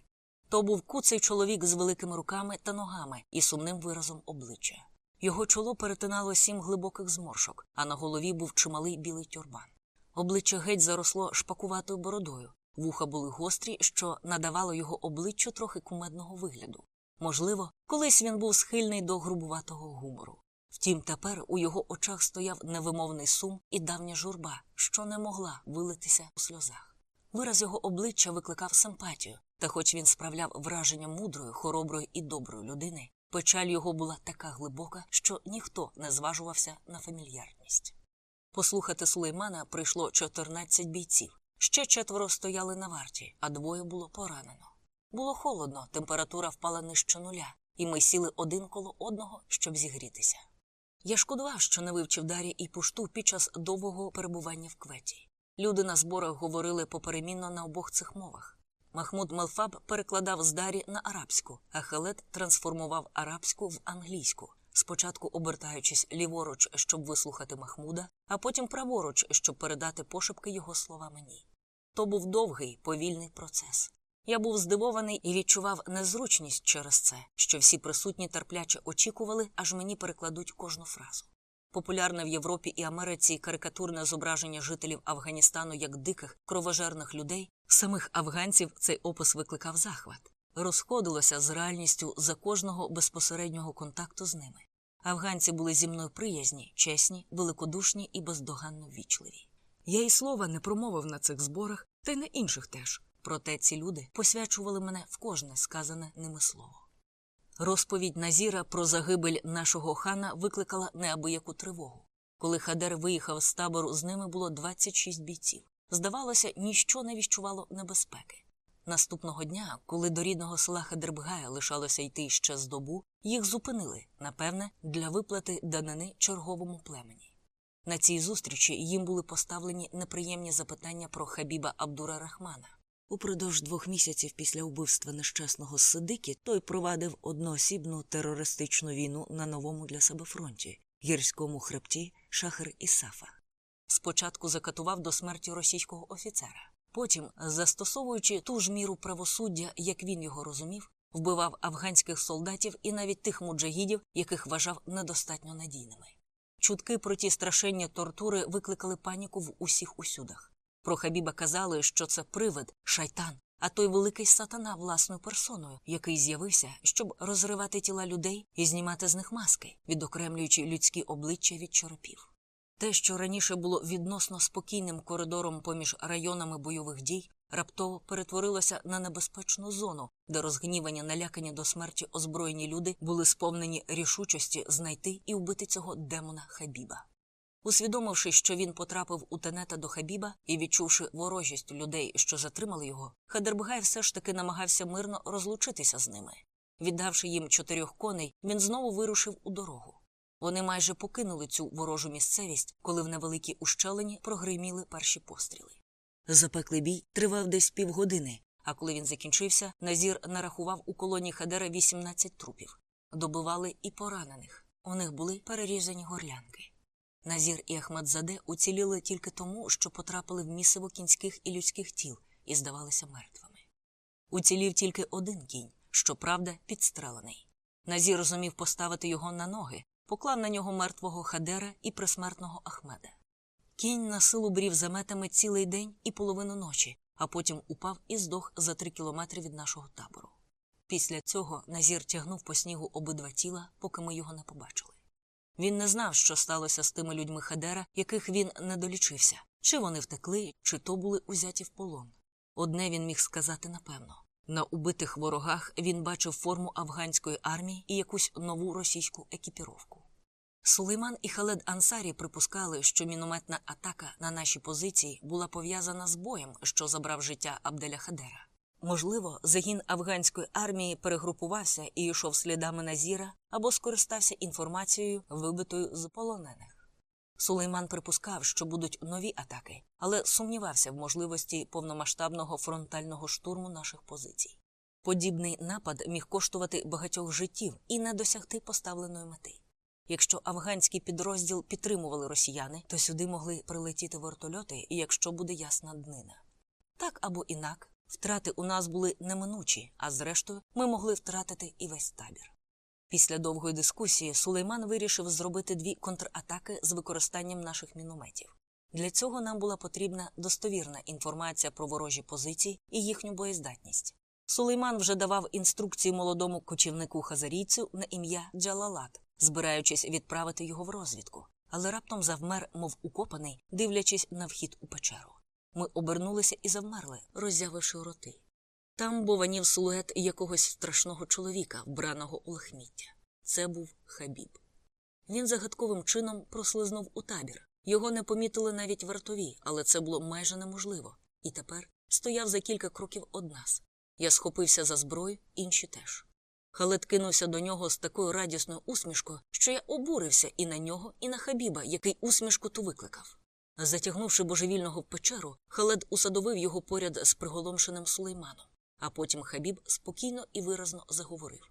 То був куций чоловік з великими руками та ногами і сумним виразом обличчя. Його чоло перетинало сім глибоких зморшок, а на голові був чималий білий тюрбан. Обличчя геть заросло шпакуватою бородою, вуха були гострі, що надавало його обличчю трохи кумедного вигляду. Можливо, колись він був схильний до грубуватого гумору. Втім, тепер у його очах стояв невимовний сум і давня журба, що не могла вилитися у сльозах. Вираз його обличчя викликав симпатію, та хоч він справляв враження мудрої, хороброї і доброї людини, печаль його була така глибока, що ніхто не зважувався на фамільярність. Послухати Сулеймана прийшло 14 бійців. Ще четверо стояли на варті, а двоє було поранено. Було холодно, температура впала нижче нуля, і ми сіли один коло одного, щоб зігрітися. Я шкодував, що не вивчив Дарі і пушту під час довгого перебування в кветі. Люди на зборах говорили поперемінно на обох цих мовах. Махмуд Мелфаб перекладав з Дарі на арабську, а Халет трансформував арабську в англійську, спочатку обертаючись ліворуч, щоб вислухати Махмуда, а потім праворуч, щоб передати пошепки його слова мені. То був довгий, повільний процес. Я був здивований і відчував незручність через це, що всі присутні терпляче очікували, аж мені перекладуть кожну фразу. Популярне в Європі і Америці карикатурне зображення жителів Афганістану як диких, кровожерних людей, самих афганців цей опис викликав захват, розходилося з реальністю за кожного безпосереднього контакту з ними. Афганці були зі мною приязні, чесні, великодушні і бездоганно ввічливі. Я й слова не промовив на цих зборах, та й на інших теж. Проте ці люди посвячували мене в кожне сказане ними слово. Розповідь Назіра про загибель нашого хана викликала неабияку тривогу. Коли Хадер виїхав з табору, з ними було 26 бійців. Здавалося, ніщо не віщувало небезпеки. Наступного дня, коли до рідного села Хадербгая лишалося йти ще з добу, їх зупинили, напевне, для виплати данини черговому племені. На цій зустрічі їм були поставлені неприємні запитання про Хабіба Абдура Рахмана. Упродовж двох місяців після вбивства нещасного Сидики той провадив одноосібну терористичну війну на новому для себе фронті гірському хребті Шахер і Сафа. Спочатку закатував до смерті російського офіцера. Потім, застосовуючи ту ж міру правосуддя, як він його розумів, вбивав афганських солдатів і навіть тих муджагідів, яких вважав недостатньо надійними. Чутки про ті страшенні тортури викликали паніку в усіх усюдах. Про Хабіба казали, що це привид, шайтан, а той великий сатана власною персоною, який з'явився, щоб розривати тіла людей і знімати з них маски, відокремлюючи людські обличчя від чоропів. Те, що раніше було відносно спокійним коридором поміж районами бойових дій, раптово перетворилося на небезпечну зону, де розгнівані, налякані до смерті озброєні люди були сповнені рішучості знайти і вбити цього демона Хабіба. Усвідомивши, що він потрапив у тенета до Хабіба і відчувши ворожість людей, що затримали його, Хадербгай все ж таки намагався мирно розлучитися з ними. Віддавши їм чотирьох коней, він знову вирушив у дорогу. Вони майже покинули цю ворожу місцевість, коли в невеликій ущелині прогриміли перші постріли. Запеклий бій тривав десь півгодини, а коли він закінчився, Назір нарахував у колоні Хадера 18 трупів. Добивали і поранених. У них були перерізані горлянки. Назір і Ахмадзаде уціліли тільки тому, що потрапили в місиво кінських і людських тіл і здавалися мертвими. Уцілів тільки один кінь, щоправда, підстрелений. Назір зумів поставити його на ноги, поклав на нього мертвого Хадера і присмертного Ахмеда. Кінь на силу брів заметами цілий день і половину ночі, а потім упав і здох за три кілометри від нашого табору. Після цього Назір тягнув по снігу обидва тіла, поки ми його не побачили. Він не знав, що сталося з тими людьми Хадера, яких він не долічився, чи вони втекли, чи то були узяті в полон. Одне він міг сказати напевно. На убитих ворогах він бачив форму афганської армії і якусь нову російську екіпіровку. Сулейман і Халед Ансарі припускали, що мінометна атака на наші позиції була пов'язана з боєм, що забрав життя Абделя Хадера. Можливо, загін афганської армії перегрупувався і йшов слідами Назіра або скористався інформацією, вибитою з полонених. Сулейман припускав, що будуть нові атаки, але сумнівався в можливості повномасштабного фронтального штурму наших позицій. Подібний напад міг коштувати багатьох життів і не досягти поставленої мети. Якщо афганський підрозділ підтримували росіяни, то сюди могли прилетіти вертольоти, якщо буде ясна днина. Так або інак, втрати у нас були неминучі, а зрештою ми могли втратити і весь табір. Після довгої дискусії Сулейман вирішив зробити дві контратаки з використанням наших мінометів. Для цього нам була потрібна достовірна інформація про ворожі позиції і їхню боєздатність. Сулейман вже давав інструкції молодому кочівнику хазарійцю на ім'я Джалалат, збираючись відправити його в розвідку, але раптом завмер, мов укопаний, дивлячись на вхід у печеру. Ми обернулися і завмерли, роззявивши роти. Там бованів силует якогось страшного чоловіка, вбраного у лахміття. Це був Хабіб. Він загадковим чином прослизнув у табір. Його не помітили навіть вартові, але це було майже неможливо. І тепер стояв за кілька кроків од нас. Я схопився за зброю, інші теж. Халет кинувся до нього з такою радісною усмішкою, що я обурився і на нього, і на Хабіба, який усмішку ту викликав. Затягнувши божевільного в печеру, Халед усадовив його поряд з приголомшеним сулейманом, а потім Хабіб спокійно і виразно заговорив.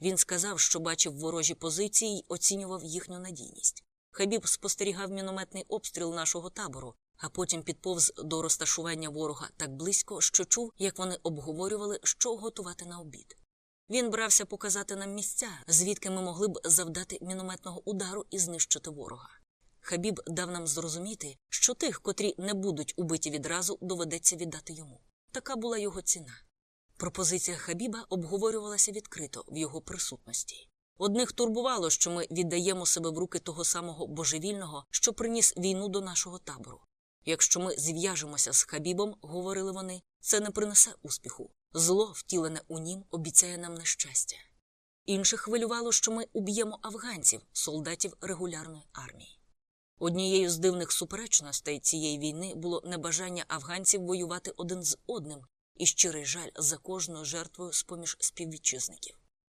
Він сказав, що бачив ворожі позиції й оцінював їхню надійність. Хабіб спостерігав мінометний обстріл нашого табору, а потім підповз до розташування ворога так близько, що чув, як вони обговорювали, що готувати на обід. Він брався показати нам місця, звідки ми могли б завдати мінометного удару і знищити ворога. Хабіб дав нам зрозуміти, що тих, котрі не будуть убиті відразу, доведеться віддати йому. Така була його ціна. Пропозиція Хабіба обговорювалася відкрито в його присутності. Одних турбувало, що ми віддаємо себе в руки того самого божевільного, що приніс війну до нашого табору. Якщо ми зв'яжемося з Хабібом, говорили вони, це не принесе успіху. Зло, втілене у нім, обіцяє нам нещастя. Інших хвилювало, що ми уб'ємо афганців, солдатів регулярної армії. Однією з дивних суперечностей цієї війни було небажання афганців воювати один з одним і щирий жаль за кожною жертвою з поміж співвітчизників.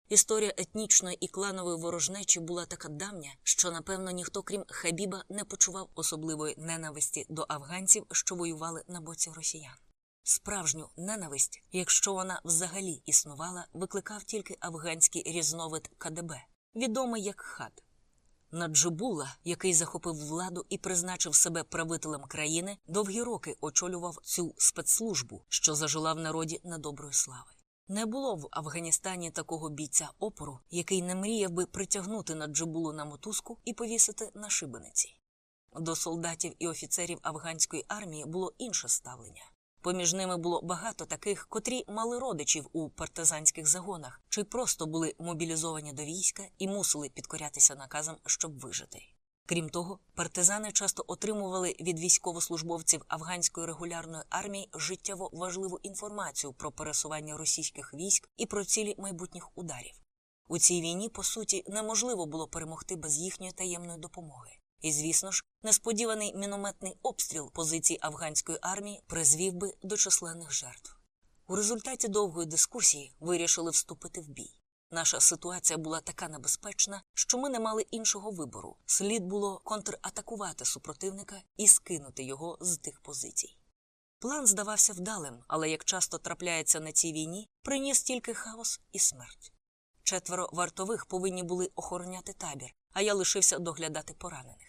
Історія етнічної і кланової ворожнечі була така давня, що, напевно, ніхто, крім Хабіба, не почував особливої ненависті до афганців, що воювали на боці росіян. Справжню ненависть, якщо вона взагалі існувала, викликав тільки афганський різновид КДБ, відомий як хад. Наджибула, який захопив владу і призначив себе правителем країни, довгі роки очолював цю спецслужбу, що зажила в народі недоброї слави. Не було в Афганістані такого бійця опору, який не мріяв би притягнути на Наджибулу на мотузку і повісити на шибениці. До солдатів і офіцерів афганської армії було інше ставлення. Поміж ними було багато таких, котрі мали родичів у партизанських загонах, чи просто були мобілізовані до війська і мусили підкорятися наказам, щоб вижити. Крім того, партизани часто отримували від військовослужбовців афганської регулярної армії життєво важливу інформацію про пересування російських військ і про цілі майбутніх ударів. У цій війні, по суті, неможливо було перемогти без їхньої таємної допомоги. І, звісно ж, несподіваний мінометний обстріл позицій афганської армії призвів би до численних жертв. У результаті довгої дискусії вирішили вступити в бій. Наша ситуація була така небезпечна, що ми не мали іншого вибору. Слід було контратакувати супротивника і скинути його з тих позицій. План здавався вдалим, але, як часто трапляється на цій війні, приніс тільки хаос і смерть. Четверо вартових повинні були охороняти табір, а я лишився доглядати поранених.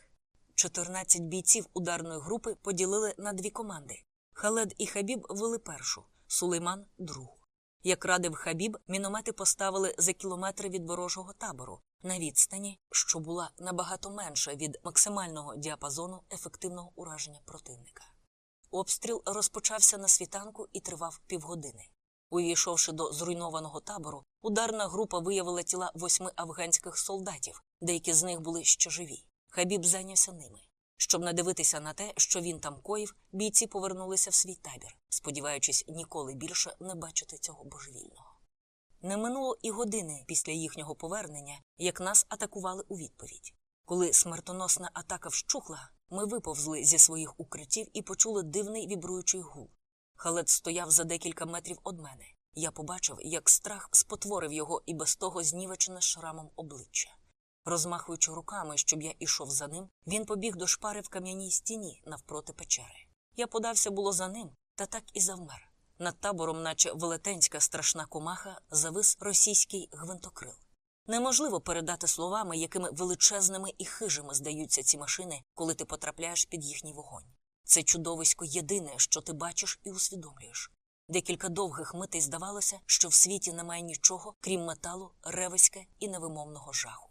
14 бійців ударної групи поділили на дві команди. Халед і Хабіб вели першу, Сулейман другу. Як радив Хабіб, міномети поставили за кілометри від ворожого табору на відстані, що була набагато менша від максимального діапазону ефективного ураження противника. Обстріл розпочався на світанку і тривав півгодини. Увійшовши до зруйнованого табору, ударна група виявила тіла восьми афганських солдатів, деякі з них були ще живі. Хабіб зайнявся ними. Щоб не дивитися на те, що він там коїв, бійці повернулися в свій табір, сподіваючись ніколи більше не бачити цього божевільного. Не минуло і години після їхнього повернення, як нас атакували у відповідь. Коли смертоносна атака вщухла, ми виповзли зі своїх укриттів і почули дивний вібруючий гул. Халет стояв за декілька метрів од мене. Я побачив, як страх спотворив його і без того знівечене шрамом обличчя. Розмахуючи руками, щоб я ішов за ним, він побіг до шпари в кам'яній стіні навпроти печери. Я подався було за ним, та так і завмер. Над табором, наче велетенська страшна комаха, завис російський гвинтокрил. Неможливо передати словами, якими величезними і хижими здаються ці машини, коли ти потрапляєш під їхній вогонь. Це чудовисько єдине, що ти бачиш і усвідомлюєш. Декілька довгих митей здавалося, що в світі немає нічого, крім металу, ревиська і невимовного жаху.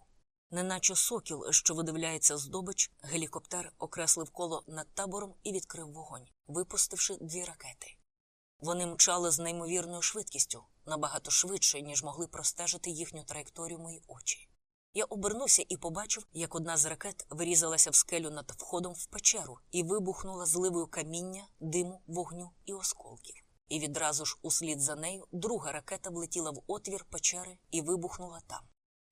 Неначе сокіл, що видивляється здобич, гелікоптер окреслив коло над табором і відкрив вогонь, випустивши дві ракети. Вони мчали з неймовірною швидкістю, набагато швидше, ніж могли простежити їхню траєкторію мої очі. Я обернувся і побачив, як одна з ракет вирізалася в скелю над входом в печеру і вибухнула зливою каміння, диму, вогню і осколків. І відразу ж, услід за нею, друга ракета влетіла в отвір печери і вибухнула там.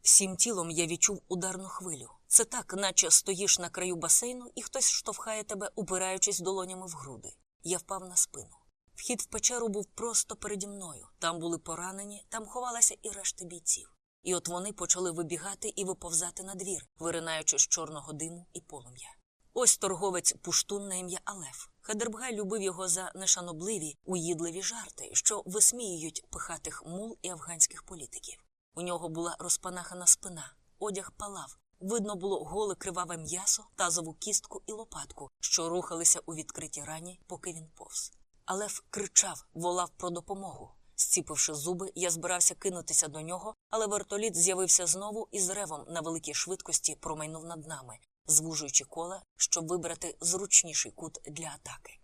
Всім тілом я відчув ударну хвилю. Це так, наче стоїш на краю басейну, і хтось штовхає тебе, упираючись долонями в груди. Я впав на спину. Вхід в печеру був просто переді мною. Там були поранені, там ховалася і решта бійців. І от вони почали вибігати і виповзати на двір, виринаючи з чорного диму і полум'я. Ось торговець пуштун на ім'я Алеф. Хадербгай любив його за нешанобливі, уїдливі жарти, що висміюють пихатих мул і афганських політиків. У нього була розпанахана спина, одяг палав. Видно було голе криваве м'ясо, тазову кістку і лопатку, що рухалися у відкритій рані, поки він повз. Алеф кричав, волав про допомогу. Зціпивши зуби, я збирався кинутися до нього, але вертоліт з'явився знову і з ревом на великій швидкості промайнув над нами, звужуючи кола, щоб вибрати зручніший кут для атаки.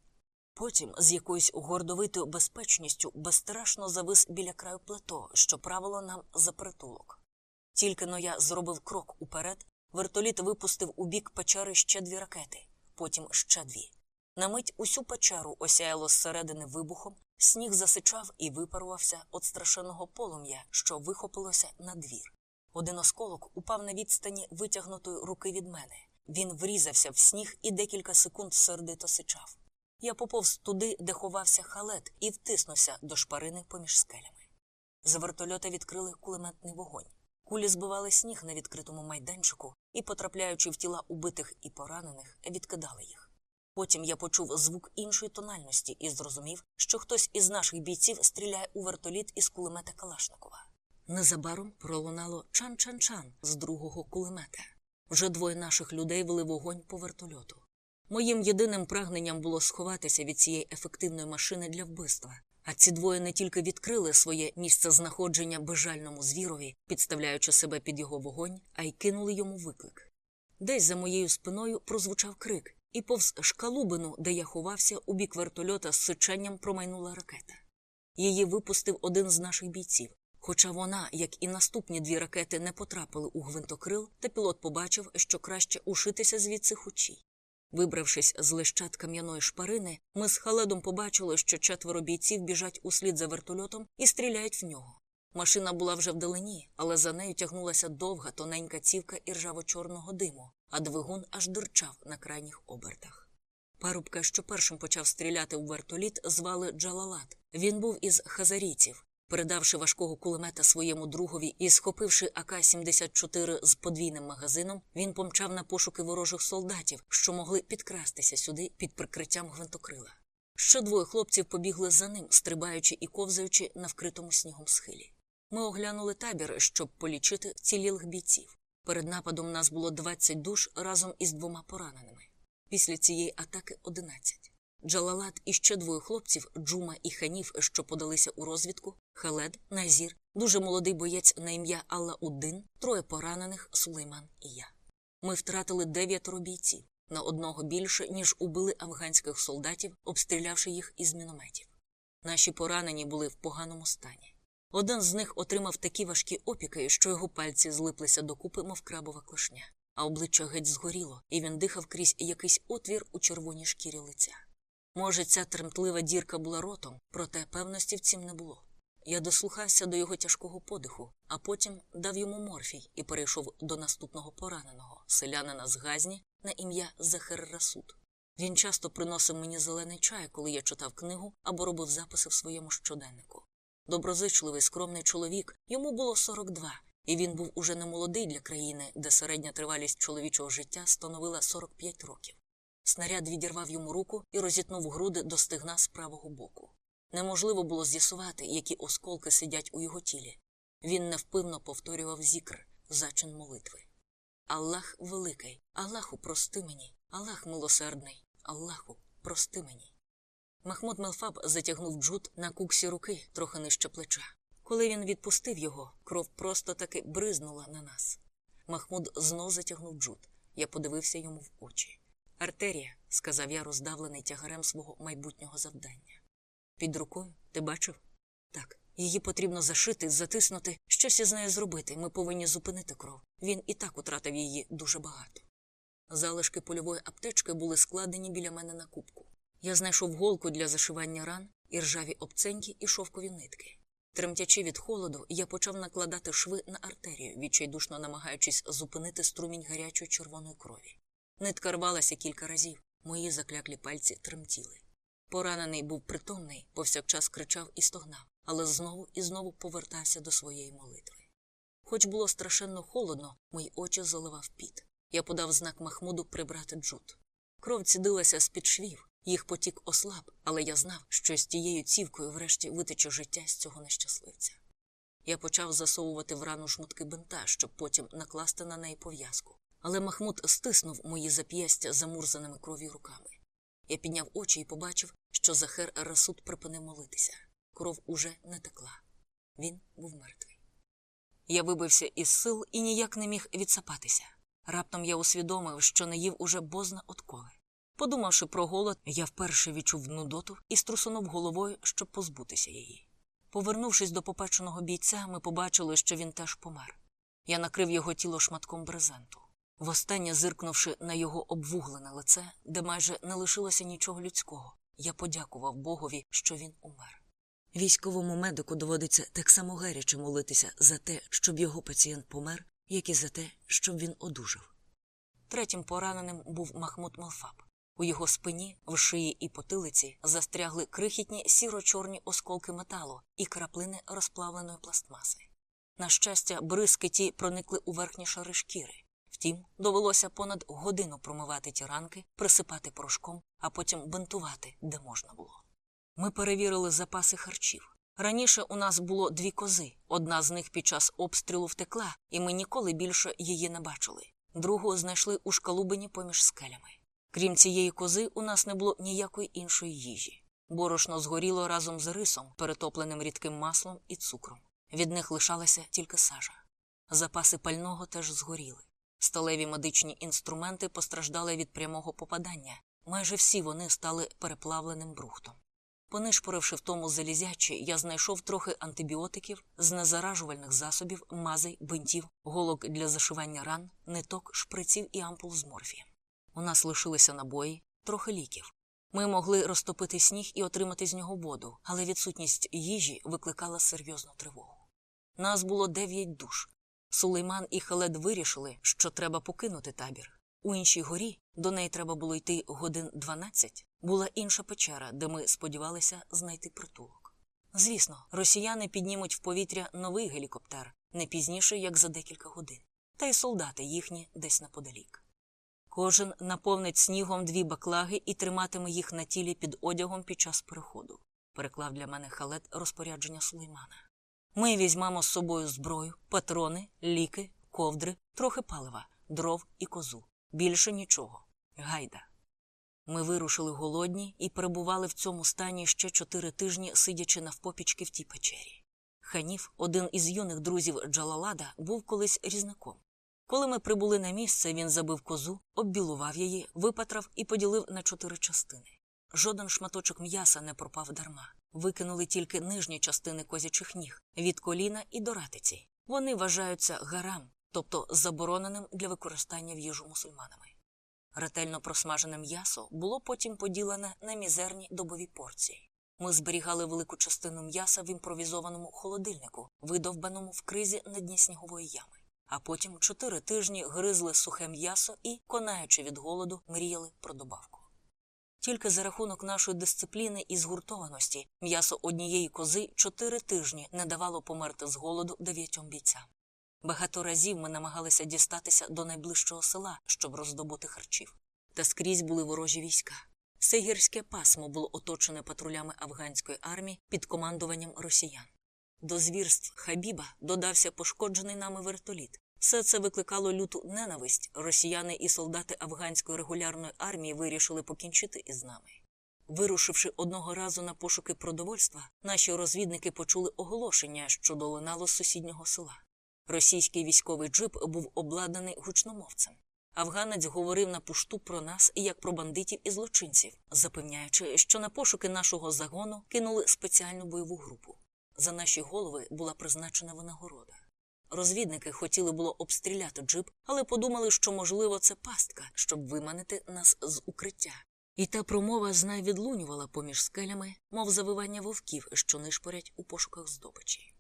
Потім, з якоюсь гордовитою безпечністю, безстрашно завис біля краю плато, що правило нам за притулок. Тільки но я зробив крок уперед, вертоліт випустив у бік печери ще дві ракети, потім ще дві. На мить усю печеру осяяло зсередини вибухом, сніг засичав і випарувався від страшенного полум'я, що вихопилося на двір. Один осколок упав на відстані витягнутої руки від мене. Він врізався в сніг і декілька секунд сердито сичав. Я поповз туди, де ховався халет, і втиснувся до шпарини поміж скелями. З вертольота відкрили кулеметний вогонь. Кулі збивали сніг на відкритому майданчику і, потрапляючи в тіла убитих і поранених, відкидали їх. Потім я почув звук іншої тональності і зрозумів, що хтось із наших бійців стріляє у вертоліт із кулемета Калашникова. Незабаром пролунало чан-чан-чан з другого кулемета. Вже двоє наших людей вели вогонь по вертольоту. Моїм єдиним прагненням було сховатися від цієї ефективної машини для вбивства. А ці двоє не тільки відкрили своє місце знаходження безжальному звірові, підставляючи себе під його вогонь, а й кинули йому виклик. Десь за моєю спиною прозвучав крик, і повз шкалубину, де я ховався, у бік вертольота з сичанням промайнула ракета. Її випустив один з наших бійців. Хоча вона, як і наступні дві ракети, не потрапили у гвинтокрил, та пілот побачив, що краще ушитися звідси хучій. Вибравшись з лищат кам'яної шпарини, ми з Халедом побачили, що четверо бійців біжать услід за вертольотом і стріляють в нього. Машина була вже вдалині, але за нею тягнулася довга тоненька цівка іржаво-чорного диму, а двигун аж дирчав на крайніх обертах. Парубка, що першим почав стріляти у вертоліт, звали Джалалат. Він був із хазарійців. Передавши важкого кулемета своєму другові і схопивши АК-74 з подвійним магазином, він помчав на пошуки ворожих солдатів, що могли підкрастися сюди під прикриттям гвинтокрила. Ще двоє хлопців побігли за ним, стрибаючи і ковзаючи на вкритому снігом схилі. Ми оглянули табір, щоб полічити цілілих бійців. Перед нападом нас було 20 душ разом із двома пораненими. Після цієї атаки 11. Джалалат і ще двоє хлопців, Джума і Ханіф, що подалися у розвідку, Халед, Назір, дуже молодий боєць на ім'я Алла-уд-Дін, троє поранених Сулейман і я. Ми втратили дев'ятеро бійців на одного більше, ніж убили афганських солдатів, обстрілявши їх із мінометів. Наші поранені були в поганому стані. Один з них отримав такі важкі опіки, що його пальці злиплися докупи, мов крабова клешня, а обличчя геть згоріло, і він дихав крізь якийсь отвір у червоній шкірі лиця. Може, ця тремтлива дірка була ротом, проте певності в цім не було. Я дослухався до його тяжкого подиху, а потім дав йому морфій і перейшов до наступного пораненого, селянина з Газні на ім'я Захар Расуд. Він часто приносив мені зелений чай, коли я читав книгу або робив записи в своєму щоденнику. Доброзичливий, скромний чоловік, йому було 42, і він був уже не молодий для країни, де середня тривалість чоловічого життя становила 45 років. Снаряд відірвав йому руку і розітнув груди до стегна з правого боку. Неможливо було з'ясувати, які осколки сидять у його тілі. Він невпивно повторював зікр, зачин молитви. Аллах великий, Аллаху, прости мені, Аллах милосердний, Аллаху, прости мені. Махмуд Мелфаб затягнув джут на куксі руки трохи нижче плеча. Коли він відпустив його, кров просто таки бризнула на нас. Махмуд знов затягнув джут. Я подивився йому в очі. Артерія, сказав я, роздавлений тягарем свого майбутнього завдання. Під рукою, ти бачив? Так, її потрібно зашити, затиснути, щось із нею зробити. Ми повинні зупинити кров. Він і так утратив її дуже багато. Залишки польової аптечки були складені біля мене на кубку. Я знайшов голку для зашивання ран, і ржаві обценьки і шовкові нитки. Тремтячи від холоду, я почав накладати шви на артерію, відчайдушно намагаючись зупинити струмінь гарячої червоної крові. Нитка рвалася кілька разів, мої закляклі пальці тремтіли. Поранений був притомний, повсякчас кричав і стогнав, але знову і знову повертався до своєї молитви. Хоч було страшенно холодно, мої очі заливав піт. Я подав знак Махмуду прибрати джут. Кров цідилася з-під швів, їх потік ослаб, але я знав, що з тією цівкою врешті витече життя з цього нещасливця. Я почав засовувати в рану шматки бинта, щоб потім накласти на неї пов'язку. Але Махмуд стиснув мої зап'ястя замурзаними кров'ю руками. Я підняв очі і побачив, що Захер Расуд припинив молитися. Кров уже не текла. Він був мертвий. Я вибився із сил і ніяк не міг відсапатися. Раптом я усвідомив, що не їв уже бозна отколи. Подумавши про голод, я вперше відчув нудоту і струсунув головою, щоб позбутися її. Повернувшись до попеченого бійця, ми побачили, що він теж помер. Я накрив його тіло шматком брезенту. Востаннє зиркнувши на його обвуглене лице, де майже не лишилося нічого людського, я подякував Богові, що він умер. Військовому медику доводиться так само гаряче молитися за те, щоб його пацієнт помер, як і за те, щоб він одужав. Третім пораненим був Махмуд Малфаб. У його спині, в шиї і потилиці застрягли крихітні сіро-чорні осколки металу і краплини розплавленої пластмаси. На щастя, бризки ті проникли у верхні шари шкіри. Втім, довелося понад годину промивати ті ранки, присипати порошком, а потім бинтувати, де можна було. Ми перевірили запаси харчів. Раніше у нас було дві кози. Одна з них під час обстрілу втекла, і ми ніколи більше її не бачили. Другу знайшли у шкалубині поміж скелями. Крім цієї кози, у нас не було ніякої іншої їжі. Борошно згоріло разом з рисом, перетопленим рідким маслом і цукром. Від них лишалася тільки сажа. Запаси пального теж згоріли. Сталеві медичні інструменти постраждали від прямого попадання. Майже всі вони стали переплавленим брухтом. Понишпоривши в тому залізячі, я знайшов трохи антибіотиків, знезаражувальних засобів, мазей, бинтів, голок для зашивання ран, ниток, шприців і ампул з морфієм. У нас лишилися набої, трохи ліків. Ми могли розтопити сніг і отримати з нього воду, але відсутність їжі викликала серйозну тривогу. Нас було дев'ять душ. Сулейман і Халед вирішили, що треба покинути табір. У іншій горі, до неї треба було йти годин 12, була інша печера, де ми сподівалися знайти притулок. Звісно, росіяни піднімуть в повітря новий гелікоптер не пізніше, як за декілька годин, та й солдати їхні десь неподалік. Кожен наповнить снігом дві баклаги і триматиме їх на тілі під одягом під час переходу, переклав для мене халет розпорядження Сулеймана. Ми візьмемо з собою зброю, патрони, ліки, ковдри, трохи палива, дров і козу. Більше нічого. Гайда. Ми вирушили голодні і перебували в цьому стані ще чотири тижні, сидячи навпопічки в тій печері. Ханіф, один із юних друзів Джалалада, був колись різником. Коли ми прибули на місце, він забив козу, оббілував її, випатрав і поділив на чотири частини. Жоден шматочок м'яса не пропав дарма. Викинули тільки нижні частини козячих ніг від коліна і до ратиці. Вони вважаються гарам, тобто забороненим для використання в їжу мусульманами. Ретельно просмажене м'ясо було потім поділене на мізерні добові порції. Ми зберігали велику частину м'яса в імпровізованому холодильнику, видовбаному в кризі на дні снігової ями. А потім чотири тижні гризли сухе м'ясо і, конаючи від голоду, мріяли про добавку. Тільки за рахунок нашої дисципліни і згуртованості м'ясо однієї кози чотири тижні не давало померти з голоду дев'ятьом бійцям. Багато разів ми намагалися дістатися до найближчого села, щоб роздобути харчів. Та скрізь були ворожі війська. Все гірське пасмо було оточене патрулями афганської армії під командуванням росіян. До звірств Хабіба додався пошкоджений нами вертоліт. Все це викликало люту ненависть. Росіяни і солдати афганської регулярної армії вирішили покінчити із нами. Вирушивши одного разу на пошуки продовольства, наші розвідники почули оголошення, що долинало з сусіднього села. Російський військовий джип був обладнаний гучномовцем. Афганець говорив на пушту про нас як про бандитів і злочинців, запевняючи, що на пошуки нашого загону кинули спеціальну бойову групу. За наші голови була призначена винагорода. Розвідники хотіли було обстріляти джип, але подумали, що, можливо, це пастка, щоб виманити нас з укриття. І та промова знай відлунювала поміж скелями, мов завивання вовків, що нишпорять у пошуках здобичі.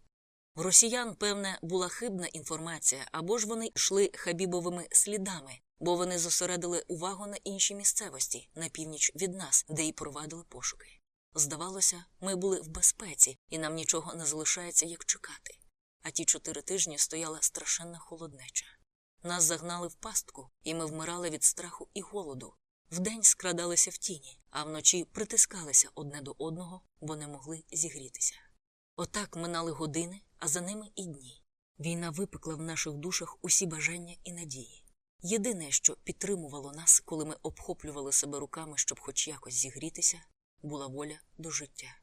В росіян, певне, була хибна інформація, або ж вони йшли хабібовими слідами, бо вони зосередили увагу на іншій місцевості, на північ від нас, де й провадили пошуки. Здавалося, ми були в безпеці, і нам нічого не залишається, як чекати. А ті чотири тижні стояла страшенна холоднеча. Нас загнали в пастку, і ми вмирали від страху і голоду. Вдень скрадалися в тіні, а вночі притискалися одне до одного, бо не могли зігрітися. Отак минали години, а за ними і дні. Війна випекла в наших душах усі бажання і надії. Єдине, що підтримувало нас, коли ми обхоплювали себе руками, щоб хоч якось зігрітися, була воля до життя.